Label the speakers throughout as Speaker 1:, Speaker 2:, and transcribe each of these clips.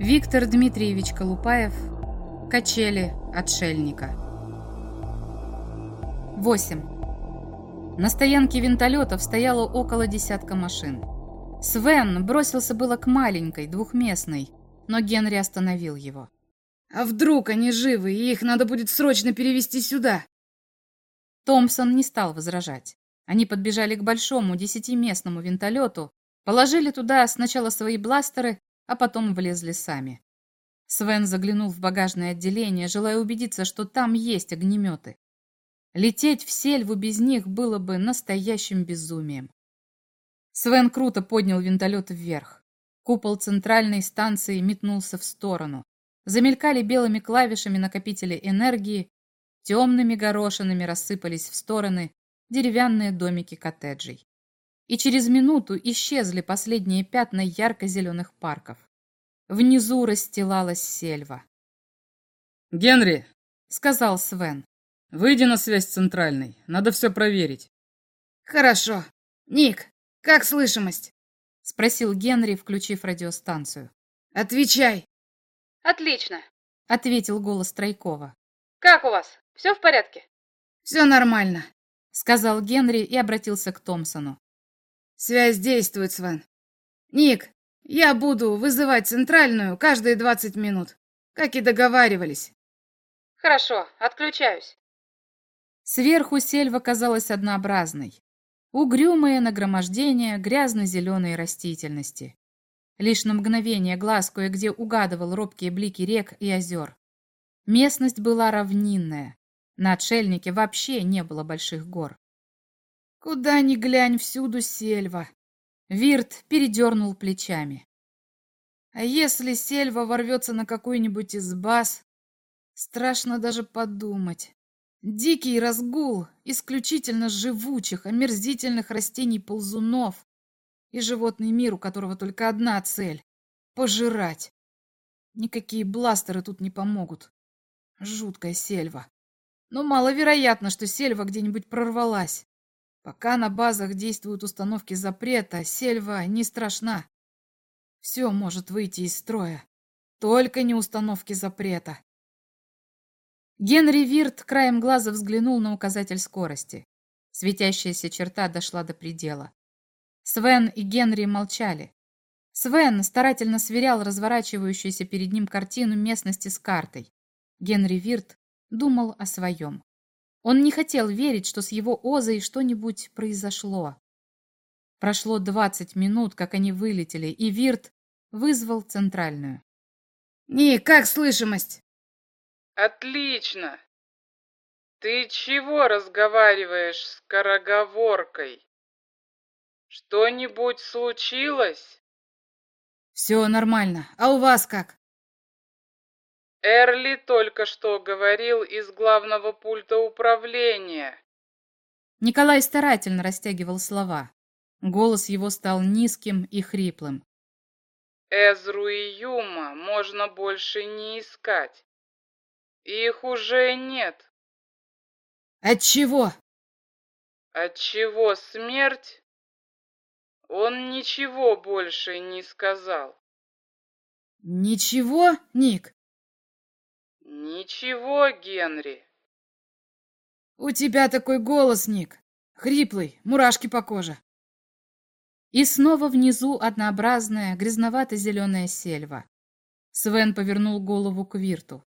Speaker 1: Виктор Дмитриевич Колупаев. Качели отшельника. 8. На стоянке винтолетов стояло около десятка машин. Свен бросился было к маленькой, двухместной, но Генри остановил его.
Speaker 2: «А вдруг они живы, и их надо будет срочно перевести сюда?»
Speaker 1: Томпсон не стал возражать. Они подбежали к большому десятиместному винтолету, положили туда сначала свои бластеры, а потом влезли сами. Свен заглянул в багажное отделение, желая убедиться, что там есть огнеметы. Лететь в сельву без них было бы настоящим безумием. Свен круто поднял винтолет вверх. Купол центральной станции метнулся в сторону. Замелькали белыми клавишами накопители энергии, темными горошинами рассыпались в стороны деревянные домики коттеджей и через минуту исчезли последние пятна ярко-зеленых парков. Внизу расстилалась сельва.
Speaker 3: «Генри!»
Speaker 1: — сказал Свен.
Speaker 3: «Выйди на связь центральной. Надо все проверить».
Speaker 2: «Хорошо. Ник, как слышимость?»
Speaker 1: — спросил Генри, включив радиостанцию.
Speaker 2: «Отвечай!»
Speaker 4: «Отлично!»
Speaker 1: — ответил голос Тройкова.
Speaker 4: «Как у вас? Все в порядке?»
Speaker 2: «Все нормально», —
Speaker 1: сказал Генри и обратился к Томпсону.
Speaker 2: Связь действует, Свен. Ник, я буду вызывать центральную каждые 20 минут, как и договаривались.
Speaker 4: Хорошо, отключаюсь.
Speaker 1: Сверху сельва казалась однообразной. Угрюмое нагромождение грязно-зеленой растительности. Лишь на мгновение глаз кое-где угадывал робкие блики рек и озер. Местность была равнинная. На отшельнике вообще не было больших гор.
Speaker 2: Куда ни глянь, всюду сельва.
Speaker 1: Вирт передернул плечами.
Speaker 2: А если сельва ворвется на какой-нибудь из баз, страшно даже подумать. Дикий разгул исключительно живучих, омерзительных растений-ползунов и животный мир, у которого только одна цель — пожирать. Никакие бластеры тут не помогут. Жуткая сельва. Но маловероятно, что сельва где-нибудь прорвалась. Пока на базах действуют установки запрета, сельва не страшна. Все может выйти из строя. Только не установки запрета.
Speaker 1: Генри Вирт краем глаза взглянул на указатель скорости. Светящаяся черта дошла до предела. Свен и Генри молчали. Свен старательно сверял разворачивающуюся перед ним картину местности с картой. Генри Вирт думал о своем. Он не хотел верить, что с его Озой что-нибудь произошло. Прошло двадцать минут, как они вылетели, и Вирт вызвал центральную.
Speaker 2: «Ник, как слышимость?»
Speaker 3: «Отлично! Ты чего разговариваешь с короговоркой? Что-нибудь случилось?»
Speaker 2: «Все нормально. А у вас как?»
Speaker 3: Эрли только что говорил из главного пульта управления.
Speaker 1: Николай старательно растягивал слова. Голос его стал низким и хриплым.
Speaker 3: Эзру и Юма можно больше не искать. Их уже нет.
Speaker 2: От чего?
Speaker 3: От чего смерть? Он ничего больше не сказал.
Speaker 2: Ничего, Ник?
Speaker 3: Ничего, Генри.
Speaker 2: У тебя такой голос, Ник. Хриплый, мурашки по коже.
Speaker 1: И снова внизу однообразная грязновато-зеленая сельва. Свен повернул голову к Вирту.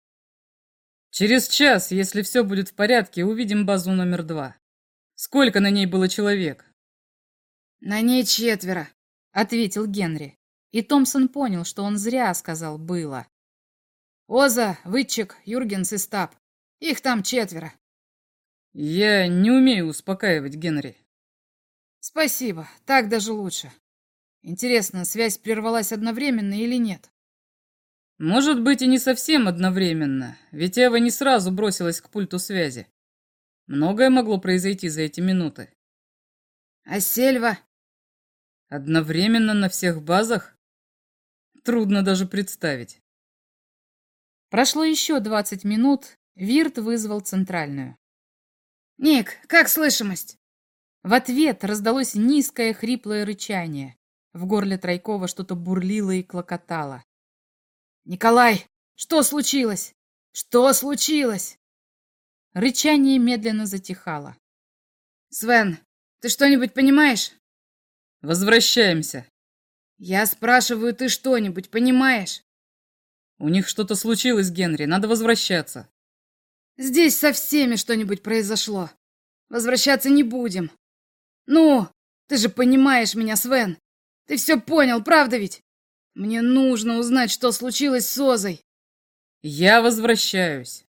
Speaker 3: Через час, если все будет в порядке, увидим базу номер два. Сколько на ней было человек?
Speaker 2: На ней четверо,
Speaker 1: ответил Генри. И Томпсон понял, что он зря сказал «было».
Speaker 2: Оза, Вытчик, Юргенс и Стаб. Их там четверо.
Speaker 3: Я не умею успокаивать Генри.
Speaker 2: Спасибо, так даже лучше. Интересно, связь прервалась одновременно или нет?
Speaker 3: Может быть и не совсем одновременно, ведь Эва не сразу бросилась к пульту связи. Многое могло произойти за эти минуты.
Speaker 2: А Сельва?
Speaker 3: Одновременно на всех базах? Трудно даже представить.
Speaker 1: Прошло еще двадцать минут, Вирт вызвал центральную.
Speaker 2: «Ник, как слышимость?»
Speaker 1: В ответ раздалось низкое хриплое рычание. В горле Тройкова что-то бурлило и клокотало.
Speaker 2: «Николай, что случилось? Что случилось?»
Speaker 1: Рычание медленно затихало.
Speaker 2: «Свен, ты что-нибудь понимаешь?»
Speaker 3: Возвращаемся.
Speaker 2: «Я спрашиваю, ты что-нибудь понимаешь?»
Speaker 3: У них что-то случилось, Генри, надо возвращаться.
Speaker 2: «Здесь со всеми что-нибудь произошло. Возвращаться не будем. Ну, ты же понимаешь меня, Свен. Ты все понял, правда ведь? Мне нужно узнать, что случилось с Озой.
Speaker 3: Я возвращаюсь.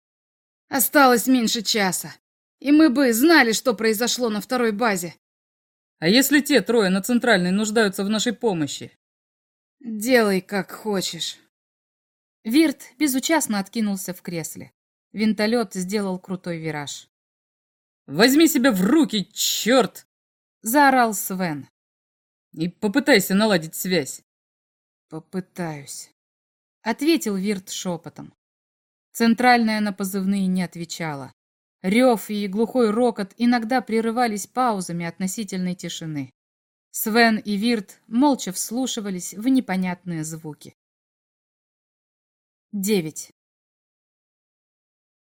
Speaker 2: Осталось меньше часа. И мы бы знали, что произошло на второй базе.
Speaker 3: А если те трое на центральной нуждаются в нашей помощи?
Speaker 2: Делай, как хочешь.
Speaker 1: Вирт безучастно откинулся в кресле. Винтолет сделал крутой вираж.
Speaker 3: «Возьми себя в руки, черт!»
Speaker 1: — заорал Свен.
Speaker 3: «И попытайся наладить связь».
Speaker 2: «Попытаюсь», —
Speaker 1: ответил Вирт шепотом. Центральная на позывные не отвечала. Рев и глухой рокот иногда прерывались паузами относительной тишины. Свен и Вирт молча вслушивались в непонятные звуки. 9.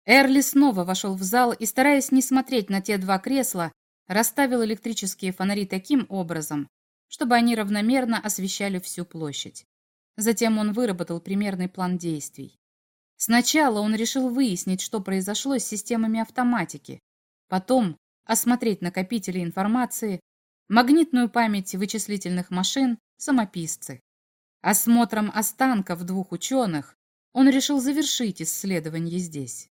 Speaker 1: Эрли снова вошел в зал и, стараясь не смотреть на те два кресла, расставил электрические фонари таким образом, чтобы они равномерно освещали всю площадь. Затем он выработал примерный план действий. Сначала он решил выяснить, что произошло с системами автоматики, потом осмотреть накопители информации, магнитную память вычислительных машин, самописцы. Осмотром останков двух ученых он решил завершить исследование здесь.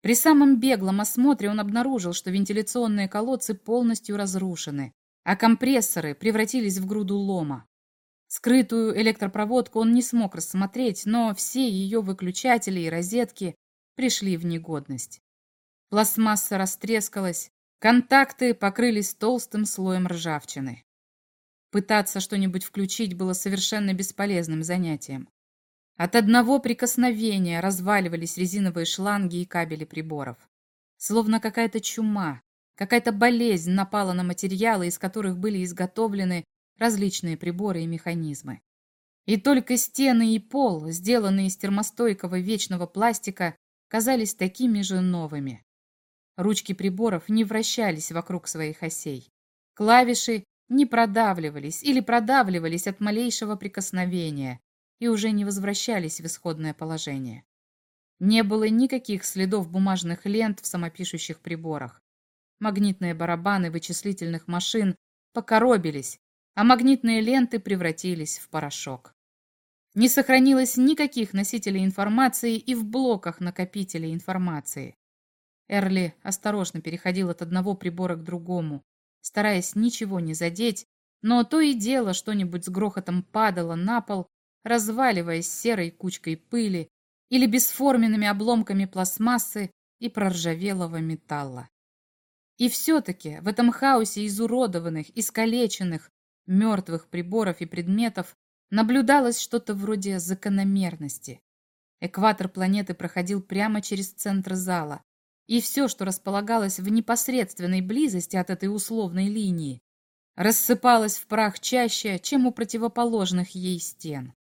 Speaker 1: При самом беглом осмотре он обнаружил, что вентиляционные колодцы полностью разрушены, а компрессоры превратились в груду лома. Скрытую электропроводку он не смог рассмотреть, но все ее выключатели и розетки пришли в негодность. Пластмасса растрескалась, контакты покрылись толстым слоем ржавчины. Пытаться что-нибудь включить было совершенно бесполезным занятием. От одного прикосновения разваливались резиновые шланги и кабели приборов. Словно какая-то чума, какая-то болезнь напала на материалы, из которых были изготовлены различные приборы и механизмы. И только стены и пол, сделанные из термостойкого вечного пластика, казались такими же новыми. Ручки приборов не вращались вокруг своих осей. Клавиши не продавливались или продавливались от малейшего прикосновения, и уже не возвращались в исходное положение. Не было никаких следов бумажных лент в самопишущих приборах. Магнитные барабаны вычислительных машин покоробились, а магнитные ленты превратились в порошок. Не сохранилось никаких носителей информации и в блоках накопителей информации. Эрли осторожно переходил от одного прибора к другому, стараясь ничего не задеть, но то и дело что-нибудь с грохотом падало на пол разваливаясь серой кучкой пыли или бесформенными обломками пластмассы и проржавелого металла. И все-таки в этом хаосе изуродованных, искалеченных, мертвых приборов и предметов наблюдалось что-то вроде закономерности. Экватор планеты проходил прямо через центр зала, и все, что располагалось в непосредственной близости от этой условной линии, рассыпалось в прах чаще, чем у противоположных ей стен.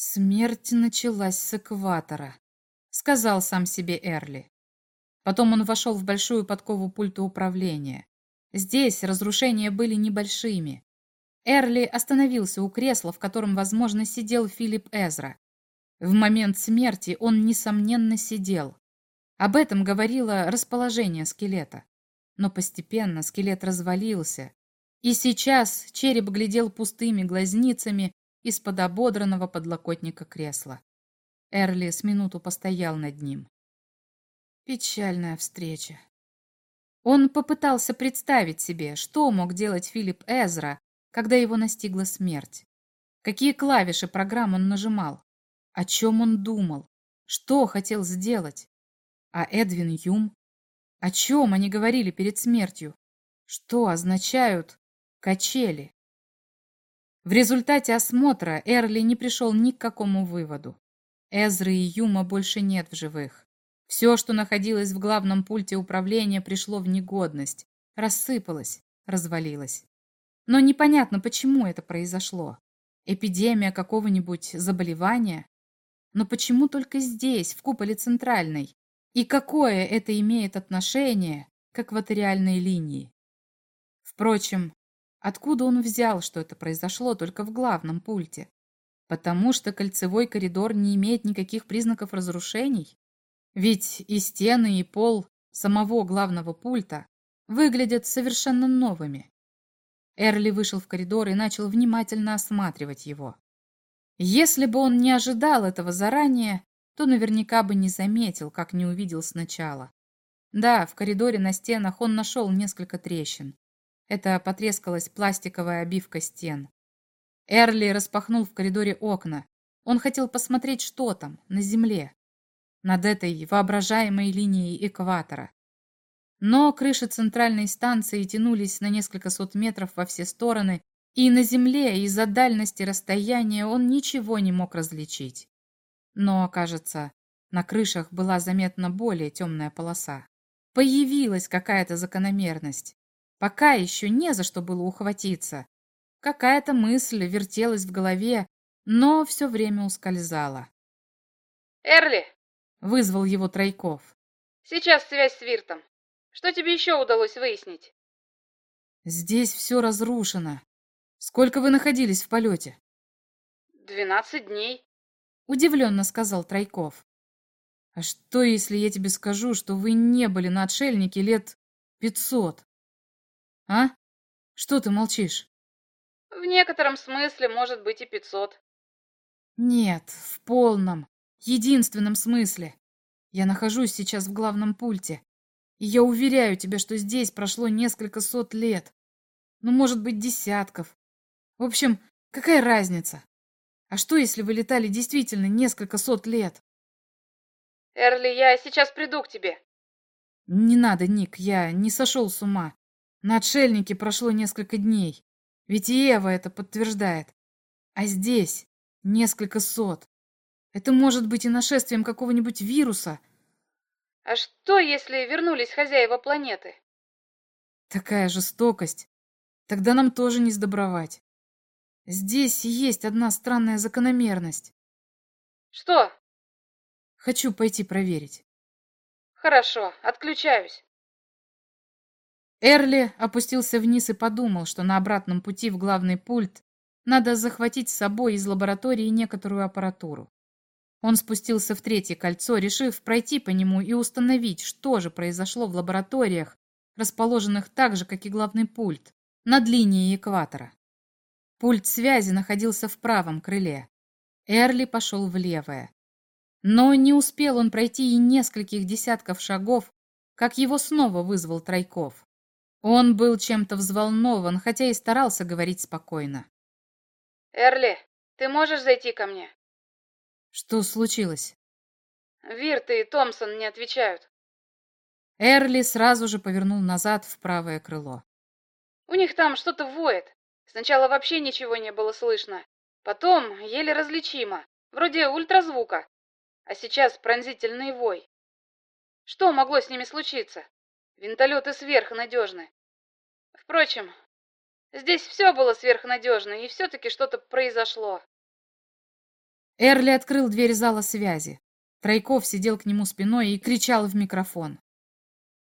Speaker 1: «Смерть началась с экватора», — сказал сам себе Эрли. Потом он вошел в большую подкову пульта управления. Здесь разрушения были небольшими. Эрли остановился у кресла, в котором, возможно, сидел Филипп Эзра. В момент смерти он, несомненно, сидел. Об этом говорило расположение скелета. Но постепенно скелет развалился, и сейчас череп глядел пустыми глазницами из-под ободранного подлокотника кресла. Эрли с минуту постоял над ним. Печальная встреча. Он попытался представить себе, что мог делать Филипп Эзра, когда его настигла смерть. Какие клавиши программ он нажимал? О чем он думал? Что хотел сделать? А Эдвин Юм? О чем они говорили перед смертью? Что означают качели? В результате осмотра Эрли не пришел ни к какому выводу. Эзры и Юма больше нет в живых. Все, что находилось в главном пульте управления, пришло в негодность, рассыпалось, развалилось. Но непонятно, почему это произошло. Эпидемия какого-нибудь заболевания? Но почему только здесь, в куполе центральной? И какое это имеет отношение к экваториальной линии? Впрочем, откуда он взял, что это произошло только в главном пульте? Потому что кольцевой коридор не имеет никаких признаков разрушений? Ведь и стены, и пол самого главного пульта выглядят совершенно новыми. Эрли вышел в коридор и начал внимательно осматривать его. Если бы он не ожидал этого заранее, то наверняка бы не заметил, как не увидел сначала. Да, в коридоре на стенах он нашел несколько трещин. Это потрескалась пластиковая обивка стен. Эрли распахнул в коридоре окна. Он хотел посмотреть, что там, на земле, над этой воображаемой линией экватора. Но крыши центральной станции тянулись на несколько сот метров во все стороны, и на земле из-за дальности расстояния он ничего не мог различить. Но, кажется, на крышах была заметна более темная полоса. Появилась какая-то закономерность. Пока еще не за что было ухватиться. Какая-то мысль вертелась в голове, но все время ускользала.
Speaker 4: «Эрли!»
Speaker 1: — вызвал его Тройков.
Speaker 4: «Сейчас связь с Виртом. Что тебе еще удалось выяснить?»
Speaker 1: «Здесь все разрушено. Сколько вы находились в полете?»
Speaker 4: «Двенадцать дней», —
Speaker 1: удивленно сказал Тройков. «А что, если я тебе скажу, что вы не были на отшельнике лет пятьсот? А? Что ты молчишь?»
Speaker 4: «В некотором смысле, может быть, и пятьсот».
Speaker 1: «Нет, в полном, единственном смысле. Я нахожусь сейчас в главном пульте, и я уверяю тебя, что здесь прошло несколько сот лет. Ну, может быть, десятков. В общем, какая разница? А что, если вы летали действительно несколько сот лет?
Speaker 4: Эрли, я сейчас приду к тебе.
Speaker 1: Не надо, Ник, я не сошел с ума. На отшельнике прошло несколько дней. Ведь и Эва это подтверждает. А здесь несколько сот. Это может быть и нашествием какого-нибудь вируса.
Speaker 4: А что, если вернулись хозяева планеты?
Speaker 1: Такая жестокость. Тогда нам тоже не сдобровать. Здесь есть одна странная закономерность.
Speaker 4: Что?
Speaker 1: Хочу пойти проверить.
Speaker 4: Хорошо, отключаюсь.
Speaker 1: Эрли опустился вниз и подумал, что на обратном пути в главный пульт надо захватить с собой из лаборатории некоторую аппаратуру. Он спустился в третье кольцо, решив пройти по нему и установить, что же произошло в лабораториях, расположенных так же, как и главный пульт, над линией экватора. Пульт связи находился в правом крыле. Эрли пошел в левое. Но не успел он пройти и нескольких десятков шагов, как его снова вызвал Тройков. Он был чем-то взволнован, хотя и старался говорить спокойно.
Speaker 4: «Эрли, ты можешь зайти ко мне?»
Speaker 1: «Что случилось?»
Speaker 4: «Вирт и Томпсон не отвечают».
Speaker 1: Эрли сразу же повернул назад в правое крыло.
Speaker 4: «У них там что-то воет. Сначала вообще ничего не было слышно. Потом еле различимо, вроде ультразвука. А сейчас пронзительный вой. Что могло с ними случиться? Винтолеты сверхнадежны. Впрочем, здесь все было сверхнадежно, и все-таки что-то произошло.
Speaker 1: Эрли открыл дверь зала связи. Тройков сидел к нему спиной и кричал в микрофон.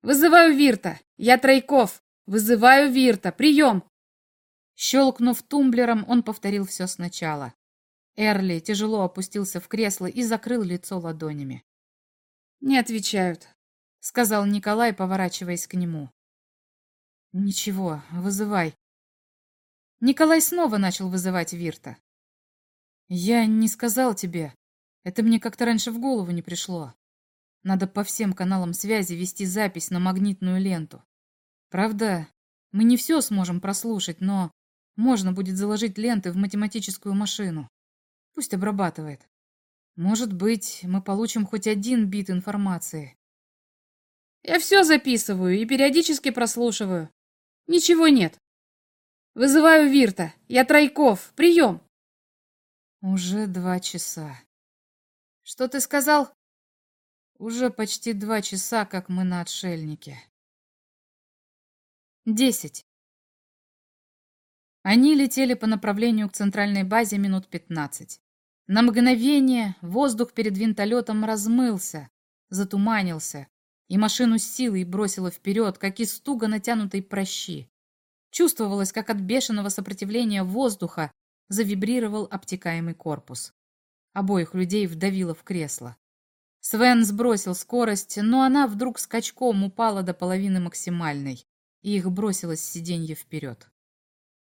Speaker 1: «Вызываю Вирта! Я Тройков! Вызываю Вирта! Прием!» Щелкнув тумблером, он повторил все сначала. Эрли тяжело опустился в кресло и закрыл лицо ладонями. «Не отвечают», — сказал Николай, поворачиваясь к нему. «Ничего, вызывай». Николай снова начал вызывать Вирта. «Я не сказал тебе. Это мне как-то раньше в голову не пришло. Надо по всем каналам связи вести запись на магнитную ленту. Правда, мы не все сможем прослушать, но можно будет заложить ленты в математическую машину. Пусть обрабатывает. Может быть, мы получим хоть один бит информации. Я все записываю и периодически прослушиваю. Ничего нет. Вызываю Вирта. Я Тройков. Прием. Уже два часа. Что ты сказал? Уже почти два часа, как мы на отшельнике. Десять. Они летели по направлению к центральной базе минут пятнадцать. На мгновение воздух перед винтолетом размылся, затуманился, и машину с силой бросило вперед, как из туго натянутой прощи. Чувствовалось, как от бешеного сопротивления воздуха завибрировал обтекаемый корпус. Обоих людей вдавило в кресло. Свен сбросил скорость, но она вдруг скачком упала до половины максимальной, и их бросило с сиденья вперед.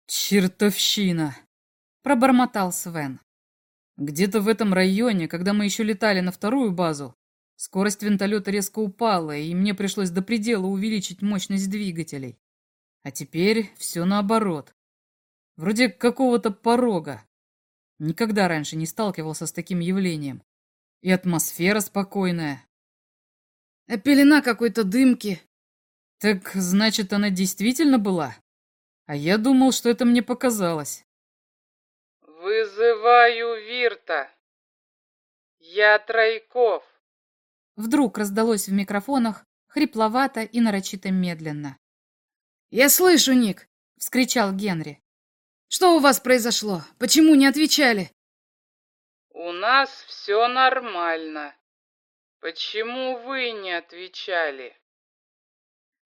Speaker 3: «Чертовщина!»
Speaker 1: — пробормотал Свен.
Speaker 3: «Где-то в этом районе, когда мы еще летали на вторую базу, скорость винтолета резко упала, и мне пришлось до предела увеличить мощность двигателей. А теперь все наоборот. Вроде какого-то порога. Никогда раньше не сталкивался с таким явлением. И атмосфера спокойная.
Speaker 2: А пелена какой-то дымки.
Speaker 3: Так, значит, она действительно была? А я думал, что это мне показалось.
Speaker 5: Вызываю Вирта. Я Тройков.
Speaker 1: Вдруг раздалось в микрофонах, хрипловато и нарочито медленно.
Speaker 2: «Я слышу, Ник!» — вскричал Генри. «Что у вас произошло? Почему не отвечали?»
Speaker 5: У нас все нормально. Почему вы не отвечали?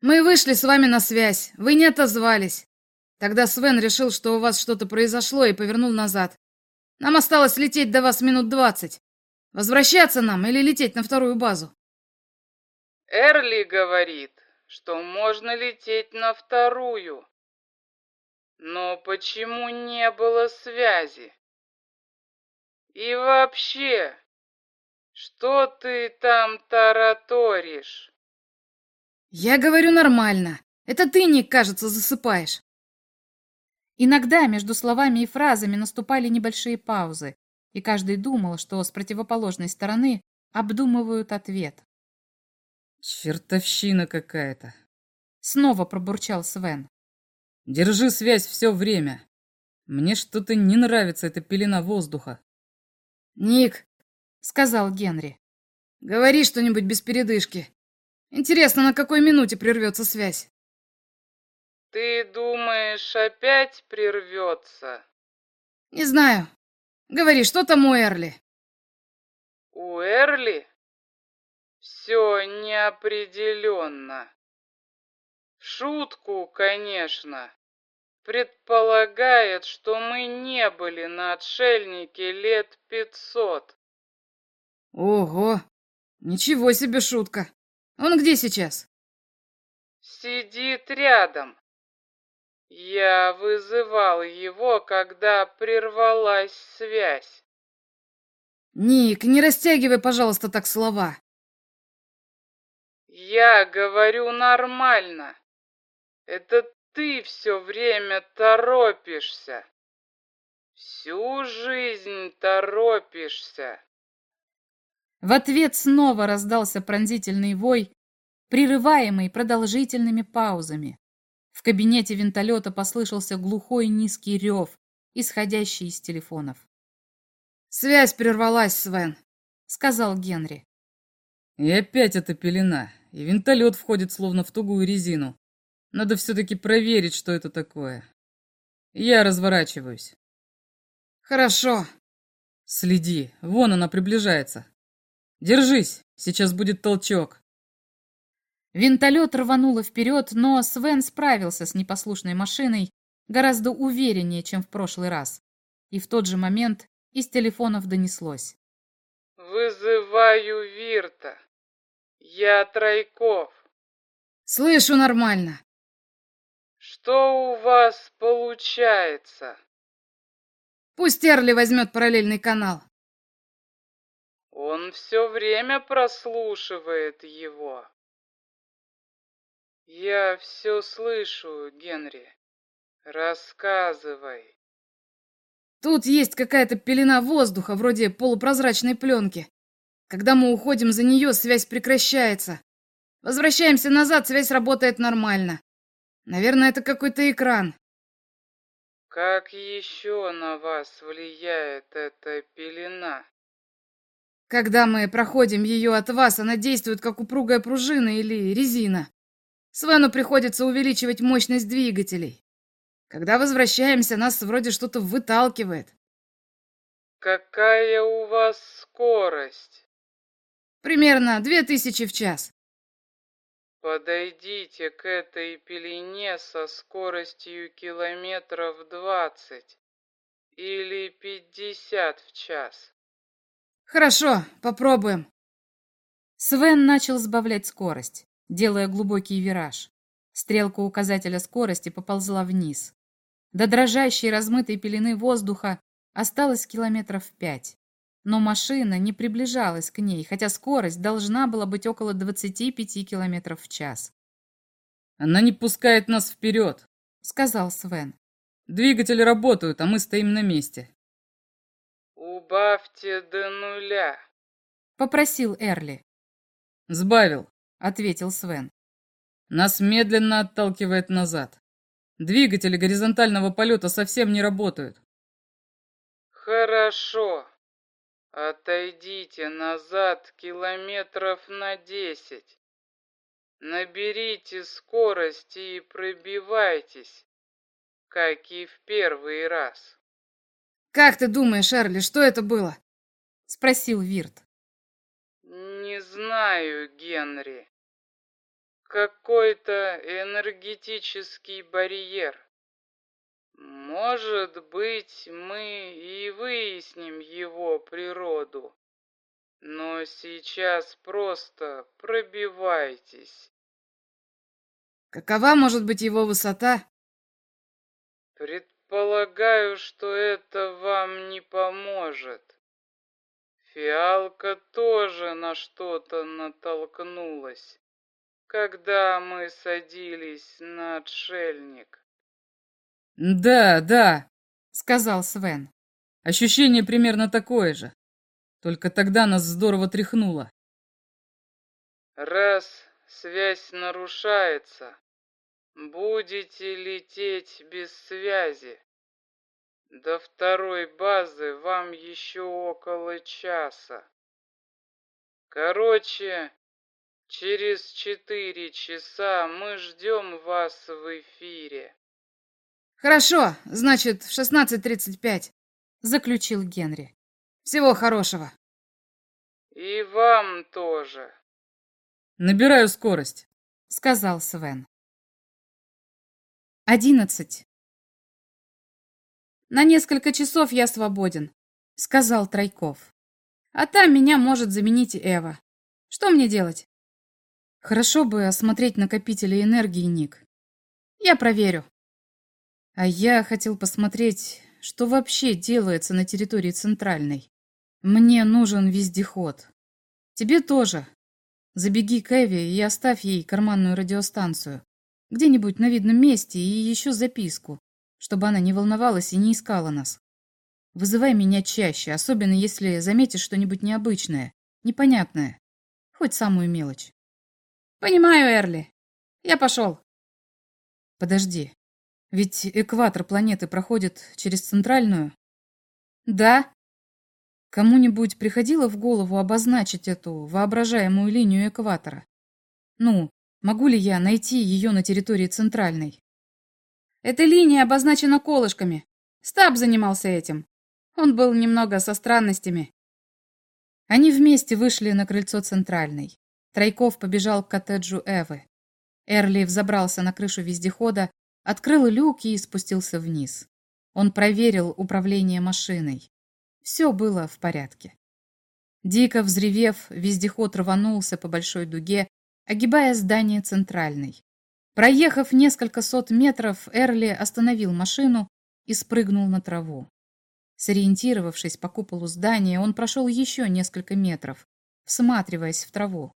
Speaker 2: Мы вышли с вами на связь. Вы не отозвались. Тогда Свен решил, что у вас что-то произошло и повернул назад. Нам осталось лететь до вас минут двадцать. Возвращаться нам или лететь на вторую базу?
Speaker 5: Эрли говорит, что можно лететь на вторую. Но почему не было связи? И вообще, что ты там тараторишь?
Speaker 2: Я говорю нормально. Это ты, Ник, кажется, засыпаешь.
Speaker 1: Иногда между словами и фразами наступали небольшие паузы, и каждый думал, что с противоположной стороны обдумывают ответ.
Speaker 3: «Чертовщина какая-то!»
Speaker 1: Снова пробурчал Свен.
Speaker 3: «Держи связь все время. Мне что-то не нравится эта пелена воздуха.
Speaker 2: «Ник», — сказал Генри, — «говори что-нибудь без передышки. Интересно, на какой минуте прервется связь?»
Speaker 5: «Ты думаешь, опять прервется?»
Speaker 2: «Не знаю. Говори, что там у Эрли?»
Speaker 5: «У Эрли?» «Все неопределенно. В шутку, конечно предполагает, что мы не были на отшельнике лет пятьсот.
Speaker 2: Ого, ничего себе шутка. Он где сейчас?
Speaker 5: Сидит рядом. Я вызывал его, когда прервалась связь.
Speaker 2: Ник, не растягивай, пожалуйста, так слова.
Speaker 5: Я говорю нормально. Это ты все время торопишься. Всю жизнь торопишься.
Speaker 1: В ответ снова раздался пронзительный вой, прерываемый продолжительными паузами. В кабинете винтолета послышался глухой низкий рев, исходящий из телефонов.
Speaker 2: «Связь прервалась, Свен», — сказал Генри.
Speaker 3: «И опять эта пелена, и винтолет входит словно в тугую резину. Надо все-таки проверить, что это такое. Я разворачиваюсь.
Speaker 2: Хорошо.
Speaker 3: Следи, вон она приближается. Держись, сейчас будет толчок.
Speaker 1: Винтолет рвануло вперед, но Свен справился с непослушной машиной гораздо увереннее, чем в прошлый раз. И в тот же момент из телефонов донеслось.
Speaker 5: «Вызываю Вирта. Я Тройков».
Speaker 2: «Слышу нормально.
Speaker 5: Что у вас получается?
Speaker 2: Пусть Эрли возьмет параллельный канал.
Speaker 5: Он все время прослушивает его. Я все слышу, Генри. Рассказывай.
Speaker 2: Тут есть какая-то пелена воздуха, вроде полупрозрачной пленки. Когда мы уходим за нее, связь прекращается. Возвращаемся назад, связь работает нормально. Наверное, это какой-то экран.
Speaker 5: Как еще на вас влияет эта пелена?
Speaker 2: Когда мы проходим ее от вас, она действует как упругая пружина или резина. Свену приходится увеличивать мощность двигателей. Когда возвращаемся, нас вроде что-то выталкивает.
Speaker 5: Какая у вас скорость?
Speaker 2: Примерно две тысячи в час.
Speaker 5: Подойдите к этой пелене со скоростью километров двадцать или пятьдесят в час.
Speaker 2: Хорошо, попробуем.
Speaker 1: Свен начал сбавлять скорость, делая глубокий вираж. Стрелка указателя скорости поползла вниз. До дрожащей размытой пелены воздуха осталось километров пять. Но машина не приближалась к ней, хотя скорость должна была быть около 25 километров в час.
Speaker 3: «Она не пускает нас вперед», —
Speaker 1: сказал Свен.
Speaker 3: «Двигатели работают, а мы стоим на месте».
Speaker 5: «Убавьте до нуля», —
Speaker 1: попросил Эрли.
Speaker 3: «Сбавил», —
Speaker 1: ответил Свен.
Speaker 3: «Нас медленно отталкивает назад. Двигатели горизонтального полета совсем не работают».
Speaker 5: «Хорошо. Отойдите назад километров на десять. Наберите скорость и пробивайтесь, как и в первый раз».
Speaker 2: «Как ты думаешь, Эрли, что это было?»
Speaker 1: — спросил Вирт.
Speaker 5: Не знаю, Генри. Какой-то энергетический барьер. Может быть, мы и выясним его природу. Но сейчас просто пробивайтесь.
Speaker 2: Какова может быть его высота?
Speaker 5: Предполагаю, что это вам не поможет. Фиалка тоже на что-то натолкнулась, когда мы садились на отшельник.
Speaker 3: «Да, да», —
Speaker 1: сказал Свен.
Speaker 3: «Ощущение примерно такое же. Только тогда нас здорово тряхнуло».
Speaker 5: «Раз связь нарушается, будете лететь без связи. До второй базы вам еще около часа. Короче, через четыре часа мы ждем вас в эфире.
Speaker 2: Хорошо, значит, в 16.35,
Speaker 1: заключил Генри.
Speaker 2: Всего хорошего.
Speaker 5: И вам тоже.
Speaker 3: Набираю скорость,
Speaker 1: сказал Свен. Одиннадцать. «На несколько часов я свободен», — сказал Тройков. «А там меня может заменить Эва. Что мне делать?» «Хорошо бы осмотреть накопители энергии, Ник. Я проверю». «А я хотел посмотреть, что вообще делается на территории Центральной. Мне нужен вездеход. Тебе тоже. Забеги к Эве и оставь ей карманную радиостанцию. Где-нибудь на видном месте и еще записку чтобы она не волновалась и не искала нас. Вызывай меня чаще, особенно если заметишь что-нибудь необычное, непонятное, хоть самую мелочь.
Speaker 2: Понимаю, Эрли. Я пошел.
Speaker 1: Подожди, ведь экватор планеты проходит через центральную?
Speaker 2: Да.
Speaker 1: Кому-нибудь приходило в голову обозначить эту воображаемую линию экватора? Ну, могу ли я найти ее на территории центральной?
Speaker 2: Эта линия обозначена колышками. Стаб занимался этим. Он был немного со странностями.
Speaker 1: Они вместе вышли на крыльцо центральной. Тройков побежал к коттеджу Эвы. Эрли взобрался на крышу вездехода, открыл люк и спустился вниз. Он проверил управление машиной. Все было в порядке. Дико взревев, вездеход рванулся по большой дуге, огибая здание центральной. Проехав несколько сот метров, Эрли остановил машину и спрыгнул на траву. Сориентировавшись по куполу здания, он прошел еще несколько метров, всматриваясь в траву.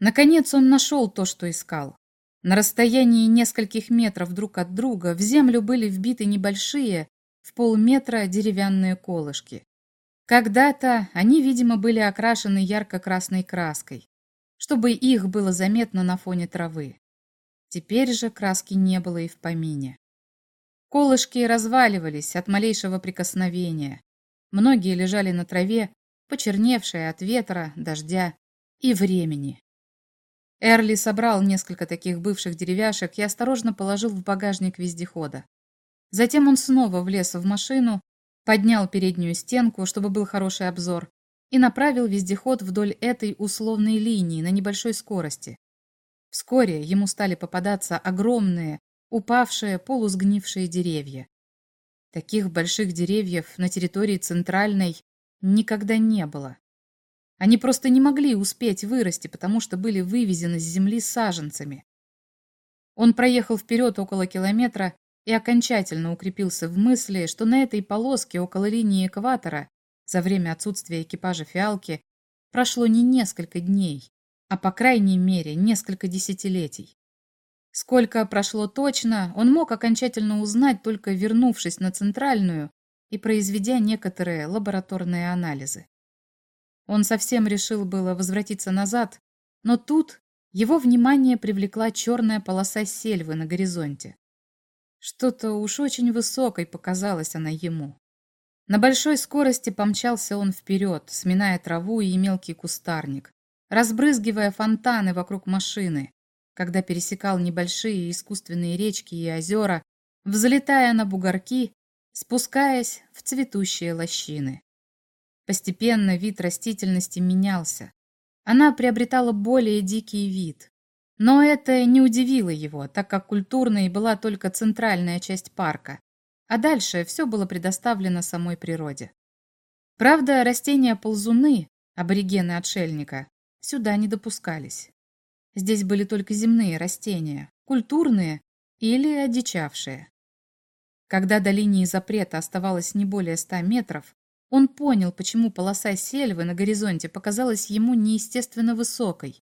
Speaker 1: Наконец он нашел то, что искал. На расстоянии нескольких метров друг от друга в землю были вбиты небольшие, в полметра деревянные колышки. Когда-то они, видимо, были окрашены ярко-красной краской, чтобы их было заметно на фоне травы. Теперь же краски не было и в помине. Колышки разваливались от малейшего прикосновения. Многие лежали на траве, почерневшие от ветра, дождя и времени. Эрли собрал несколько таких бывших деревяшек и осторожно положил в багажник вездехода. Затем он снова влез в машину, поднял переднюю стенку, чтобы был хороший обзор, и направил вездеход вдоль этой условной линии на небольшой скорости. Вскоре ему стали попадаться огромные, упавшие, полусгнившие деревья. Таких больших деревьев на территории Центральной никогда не было. Они просто не могли успеть вырасти, потому что были вывезены с земли саженцами. Он проехал вперед около километра и окончательно укрепился в мысли, что на этой полоске около линии экватора за время отсутствия экипажа «Фиалки» прошло не несколько дней, а по крайней мере несколько десятилетий. Сколько прошло точно, он мог окончательно узнать, только вернувшись на Центральную и произведя некоторые лабораторные анализы. Он совсем решил было возвратиться назад, но тут его внимание привлекла черная полоса сельвы на горизонте. Что-то уж очень высокой показалась она ему. На большой скорости помчался он вперед, сминая траву и мелкий кустарник, разбрызгивая фонтаны вокруг машины, когда пересекал небольшие искусственные речки и озера, взлетая на бугорки, спускаясь в цветущие лощины. Постепенно вид растительности менялся. Она приобретала более дикий вид. Но это не удивило его, так как культурной была только центральная часть парка, а дальше все было предоставлено самой природе. Правда, растения-ползуны, аборигены отшельника, сюда не допускались. Здесь были только земные растения, культурные или одичавшие. Когда до линии запрета оставалось не более ста метров, он понял, почему полоса сельвы на горизонте показалась ему неестественно высокой.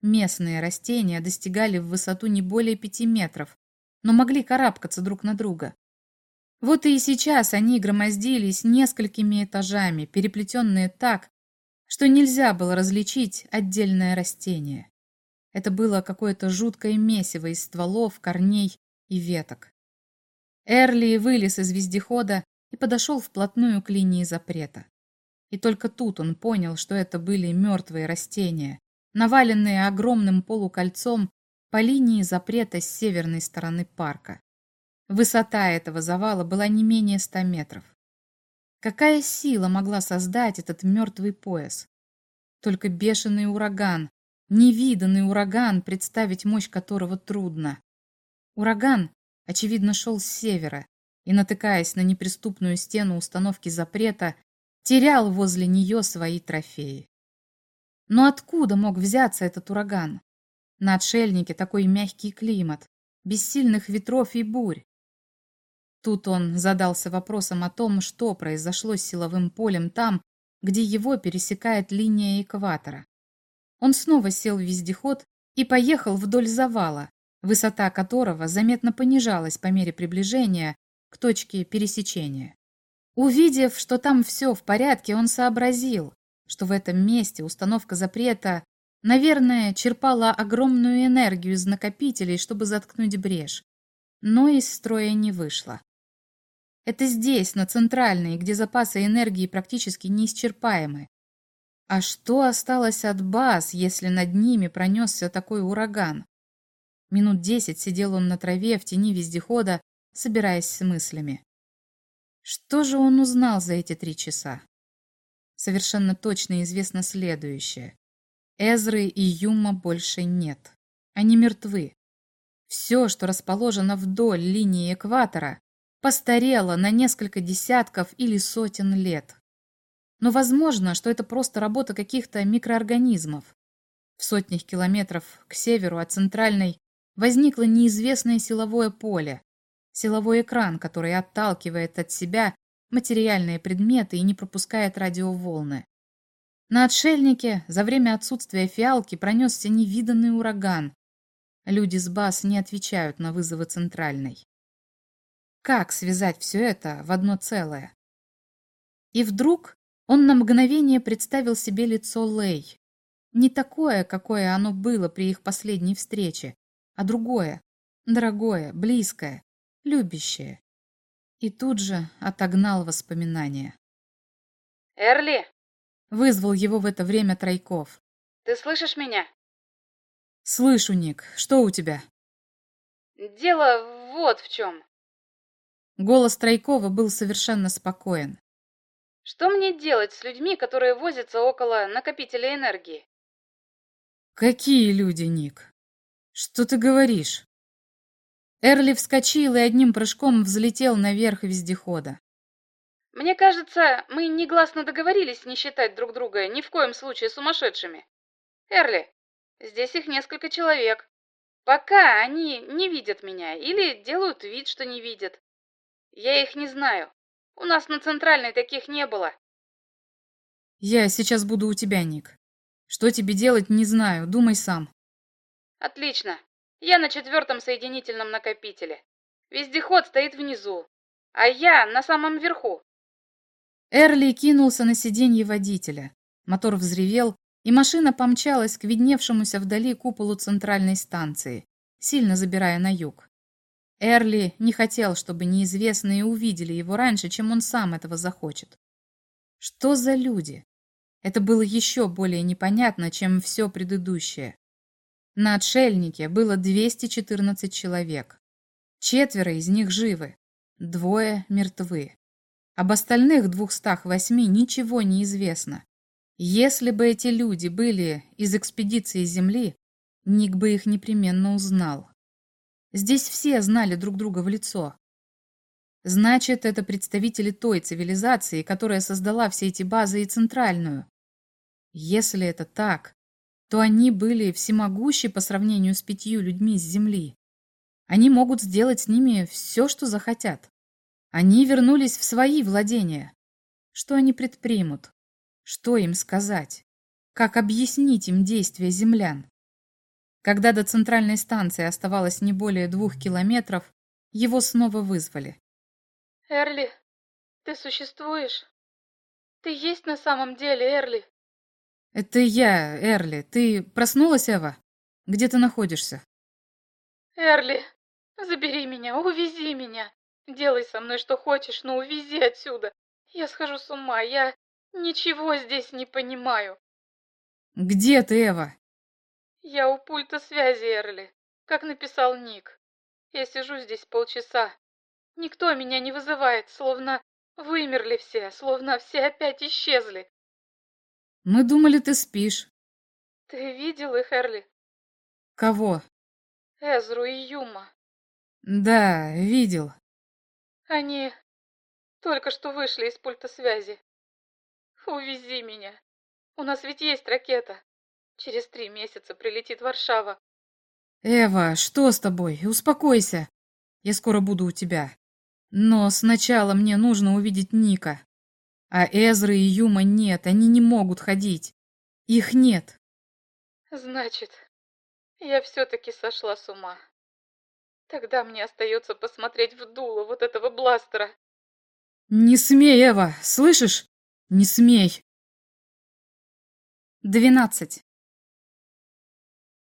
Speaker 1: Местные растения достигали в высоту не более пяти метров, но могли карабкаться друг на друга. Вот и сейчас они громоздились несколькими этажами, переплетенные так, что нельзя было различить отдельное растение. Это было какое-то жуткое месиво из стволов, корней и веток. Эрли вылез из вездехода и подошел вплотную к линии запрета. И только тут он понял, что это были мертвые растения, наваленные огромным полукольцом по линии запрета с северной стороны парка. Высота этого завала была не менее ста метров. Какая сила могла создать этот мертвый пояс? Только бешеный ураган, невиданный ураган, представить мощь которого трудно. Ураган, очевидно, шел с севера и, натыкаясь на неприступную стену установки запрета, терял возле нее свои трофеи. Но откуда мог взяться этот ураган? На отшельнике такой мягкий климат, без сильных ветров и бурь. Тут он задался вопросом о том, что произошло с силовым полем там, где его пересекает линия экватора. Он снова сел в вездеход и поехал вдоль завала, высота которого заметно понижалась по мере приближения к точке пересечения. Увидев, что там все в порядке, он сообразил, что в этом месте установка запрета, наверное, черпала огромную энергию из накопителей, чтобы заткнуть брешь, но из строя не вышла. Это здесь, на центральной, где запасы энергии практически неисчерпаемы. А что осталось от баз, если над ними пронесся такой ураган? Минут десять сидел он на траве в тени вездехода, собираясь с мыслями. Что же он узнал за эти три часа? Совершенно точно известно следующее. Эзры и Юма больше нет. Они мертвы. Все, что расположено вдоль линии экватора, постарела на несколько десятков или сотен лет. Но возможно, что это просто работа каких-то микроорганизмов. В сотнях километров к северу от центральной возникло неизвестное силовое поле, силовой экран, который отталкивает от себя материальные предметы и не пропускает радиоволны. На отшельнике за время отсутствия фиалки пронесся невиданный ураган. Люди с баз не отвечают на вызовы центральной. Как связать все это в одно целое? И вдруг он на мгновение представил себе лицо Лей. Не такое, какое оно было при их последней встрече, а другое, дорогое, близкое, любящее. И тут же отогнал воспоминания.
Speaker 4: «Эрли!»
Speaker 1: — вызвал его в это время Тройков.
Speaker 4: «Ты слышишь меня?»
Speaker 1: «Слышу, Ник. Что у тебя?»
Speaker 4: «Дело вот в чем.
Speaker 1: Голос Тройкова был совершенно спокоен.
Speaker 4: Что мне делать с людьми, которые возятся около накопителя энергии?
Speaker 1: Какие люди, Ник? Что ты говоришь? Эрли вскочил и одним прыжком взлетел наверх вездехода.
Speaker 4: Мне кажется, мы негласно договорились не считать друг друга ни в коем случае сумасшедшими. Эрли, здесь их несколько человек. Пока они не видят меня или делают вид, что не видят. Я их не знаю. У нас на центральной таких не было.
Speaker 1: Я сейчас буду у тебя, Ник. Что тебе делать, не знаю, думай сам.
Speaker 4: Отлично. Я на четвертом соединительном накопителе. Вездеход стоит внизу, а я на самом верху.
Speaker 1: Эрли кинулся на сиденье водителя. Мотор взревел, и машина помчалась к видневшемуся вдали куполу центральной станции, сильно забирая на юг. Эрли не хотел, чтобы неизвестные увидели его раньше, чем он сам этого захочет. Что за люди? Это было еще более непонятно, чем все предыдущее. На отшельнике было 214 человек. Четверо из них живы, двое мертвы. Об остальных 208 ничего не известно. Если бы эти люди были из экспедиции Земли, Ник бы их непременно узнал. Здесь все знали друг друга в лицо. Значит, это представители той цивилизации, которая создала все эти базы и центральную. Если это так, то они были всемогущи по сравнению с пятью людьми с Земли. Они могут сделать с ними все, что захотят. Они вернулись в свои владения. Что они предпримут? Что им сказать? Как объяснить им действия землян? Когда до центральной станции оставалось не более двух километров, его снова вызвали.
Speaker 4: Эрли, ты существуешь? Ты есть на самом деле, Эрли?
Speaker 1: Это я, Эрли. Ты проснулась, Эва? Где ты находишься?
Speaker 4: Эрли, забери меня, увези меня. Делай со мной что хочешь, но увези отсюда. Я схожу с ума, я ничего здесь не понимаю.
Speaker 1: Где ты, Эва?
Speaker 4: Я у пульта связи, Эрли, как написал Ник. Я сижу здесь полчаса. Никто меня не вызывает, словно вымерли все, словно все опять исчезли.
Speaker 1: Мы думали, ты спишь.
Speaker 4: Ты видел их, Эрли?
Speaker 1: Кого?
Speaker 4: Эзру и Юма.
Speaker 1: Да, видел.
Speaker 4: Они только что вышли из пульта связи. Увези меня. У нас ведь есть ракета. Через три месяца прилетит Варшава.
Speaker 1: Эва, что с тобой? Успокойся. Я скоро буду у тебя. Но сначала мне нужно увидеть Ника. А Эзры и Юма нет, они не могут ходить. Их нет.
Speaker 4: Значит, я все-таки сошла с ума. Тогда мне остается посмотреть в дуло вот этого бластера.
Speaker 1: Не смей, Эва, слышишь? Не смей. Двенадцать.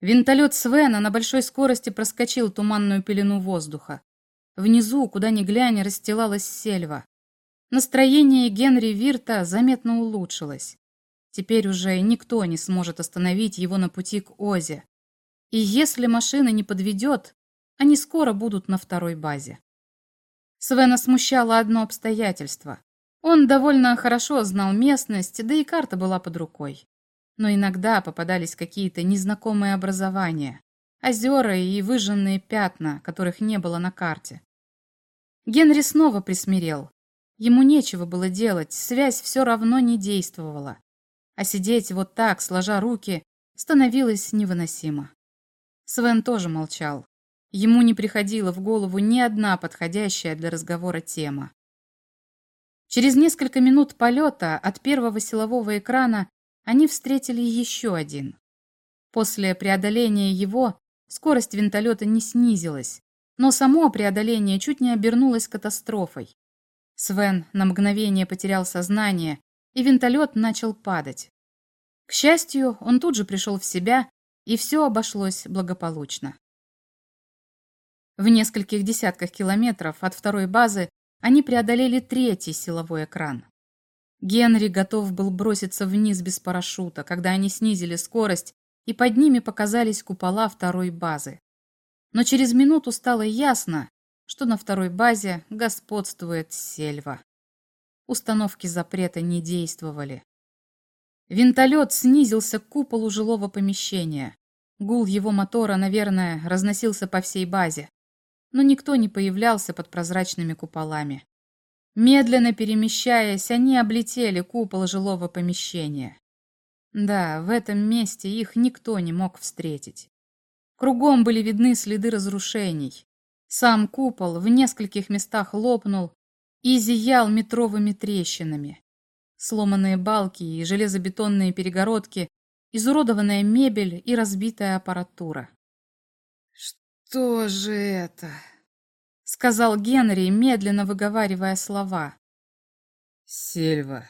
Speaker 1: Винтолет Свена на большой скорости проскочил туманную пелену воздуха. Внизу, куда ни глянь, расстилалась сельва. Настроение Генри Вирта заметно улучшилось. Теперь уже никто не сможет остановить его на пути к Озе. И если машина не подведет, они скоро будут на второй базе. Свена смущало одно обстоятельство. Он довольно хорошо знал местность, да и карта была под рукой. Но иногда попадались какие-то незнакомые образования, озера и выжженные пятна, которых не было на карте. Генри снова присмирел. Ему нечего было делать, связь все равно не действовала. А сидеть вот так, сложа руки, становилось невыносимо. Свен тоже молчал. Ему не приходила в голову ни одна подходящая для разговора тема. Через несколько минут полета от первого силового экрана они встретили еще один. После преодоления его скорость винтолета не снизилась, но само преодоление чуть не обернулось катастрофой. Свен на мгновение потерял сознание, и винтолет начал падать. К счастью, он тут же пришел в себя, и все обошлось благополучно. В нескольких десятках километров от второй базы они преодолели третий силовой экран. Генри готов был броситься вниз без парашюта, когда они снизили скорость, и под ними показались купола второй базы. Но через минуту стало ясно, что на второй базе господствует сельва. Установки запрета не действовали. Винтолет снизился к куполу жилого помещения. Гул его мотора, наверное, разносился по всей базе. Но никто не появлялся под прозрачными куполами. Медленно перемещаясь, они облетели купол жилого помещения. Да, в этом месте их никто не мог встретить. Кругом были видны следы разрушений. Сам купол в нескольких местах лопнул и зиял метровыми трещинами сломанные балки и железобетонные перегородки, изуродованная мебель и разбитая аппаратура.
Speaker 2: «Что же это?»
Speaker 1: — сказал Генри, медленно выговаривая слова.
Speaker 3: «Сельва.